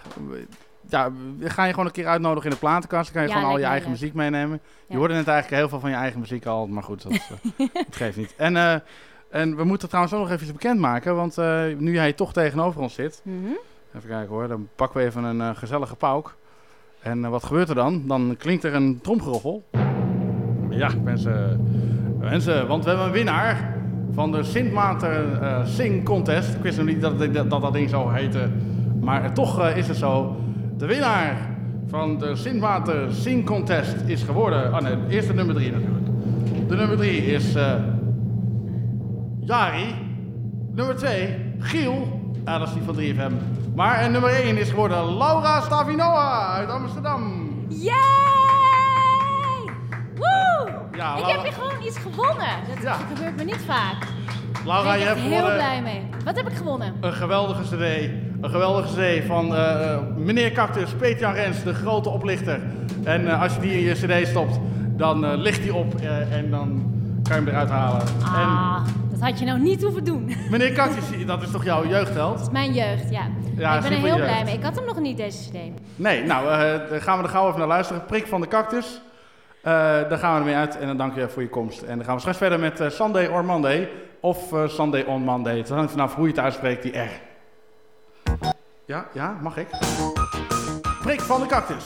ja, we gaan je gewoon een keer uitnodigen in de platenkast. Dan kan je Ja, gewoon al je eigen leuk. muziek meenemen. Je Ja. hoorde net eigenlijk heel veel van je eigen muziek al, maar goed, dat, is, eh, dat geeft niet. En, eh, en we moeten trouwens ook nog even iets bekendmaken, want eh, nu jij toch tegenover ons zit... Mhm. Even kijken hoor, dan pakken we even een gezellige pauk. En wat gebeurt er dan? Dan klinkt er een tromgeroffel. Ja, mensen, mensen, want we hebben een winnaar van de Sint Maarten eh, Sing Contest. Ik wist nog niet dat dat, dat, dat ding zou heten, maar eh, toch eh, is het zo. De winnaar van de Sint Maarten Sing Contest is geworden... Oh nee, eerst de nummer drie natuurlijk. De nummer drie is eh, Jari. Nummer 2, Giel. Ah, dat is die van 3FM. Maar en nummer 1 is geworden Laura Stavinoa uit Amsterdam. Yay! Woe! Ja, ik heb hier gewoon iets gewonnen. Dat gebeurt me niet vaak. Laura, je ik hebt heel blij mee. Wat heb ik gewonnen? een geweldige cd. Een geweldige cd van eh, eh, meneer Cactus, Peter Rens, de grote oplichter. En eh, als je die in je cd stopt, dan eh, ligt die op en dan kan je hem eruit halen. Ah, dat had je nou niet hoeven doen. En meneer Cactus, dat is toch jouw jeugdheld? Mijn jeugd, ja. Ja, ik ben er heel jeugd. blij mee. Ik had hem nog niet, deze cd. Nee, nou, gaan we er gauw even naar luisteren. Prik van de Cactus. Eh, daar gaan we ermee uit en dan dank je voor je komst. En dan gaan we straks verder met eh, Sunday or Monday. Of eh, Sunday on Monday. Het hangt vanaf hoe je het uitspreekt, die R. Ja, ja, mag ik? Prik van de Cactus.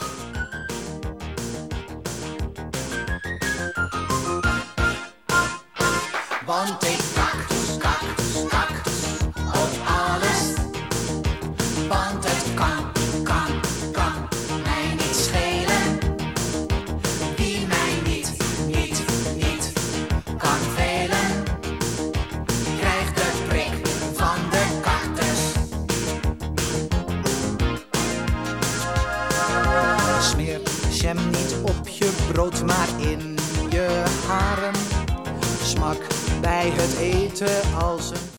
Want brood, maar in je haren. Smak bij het eten als een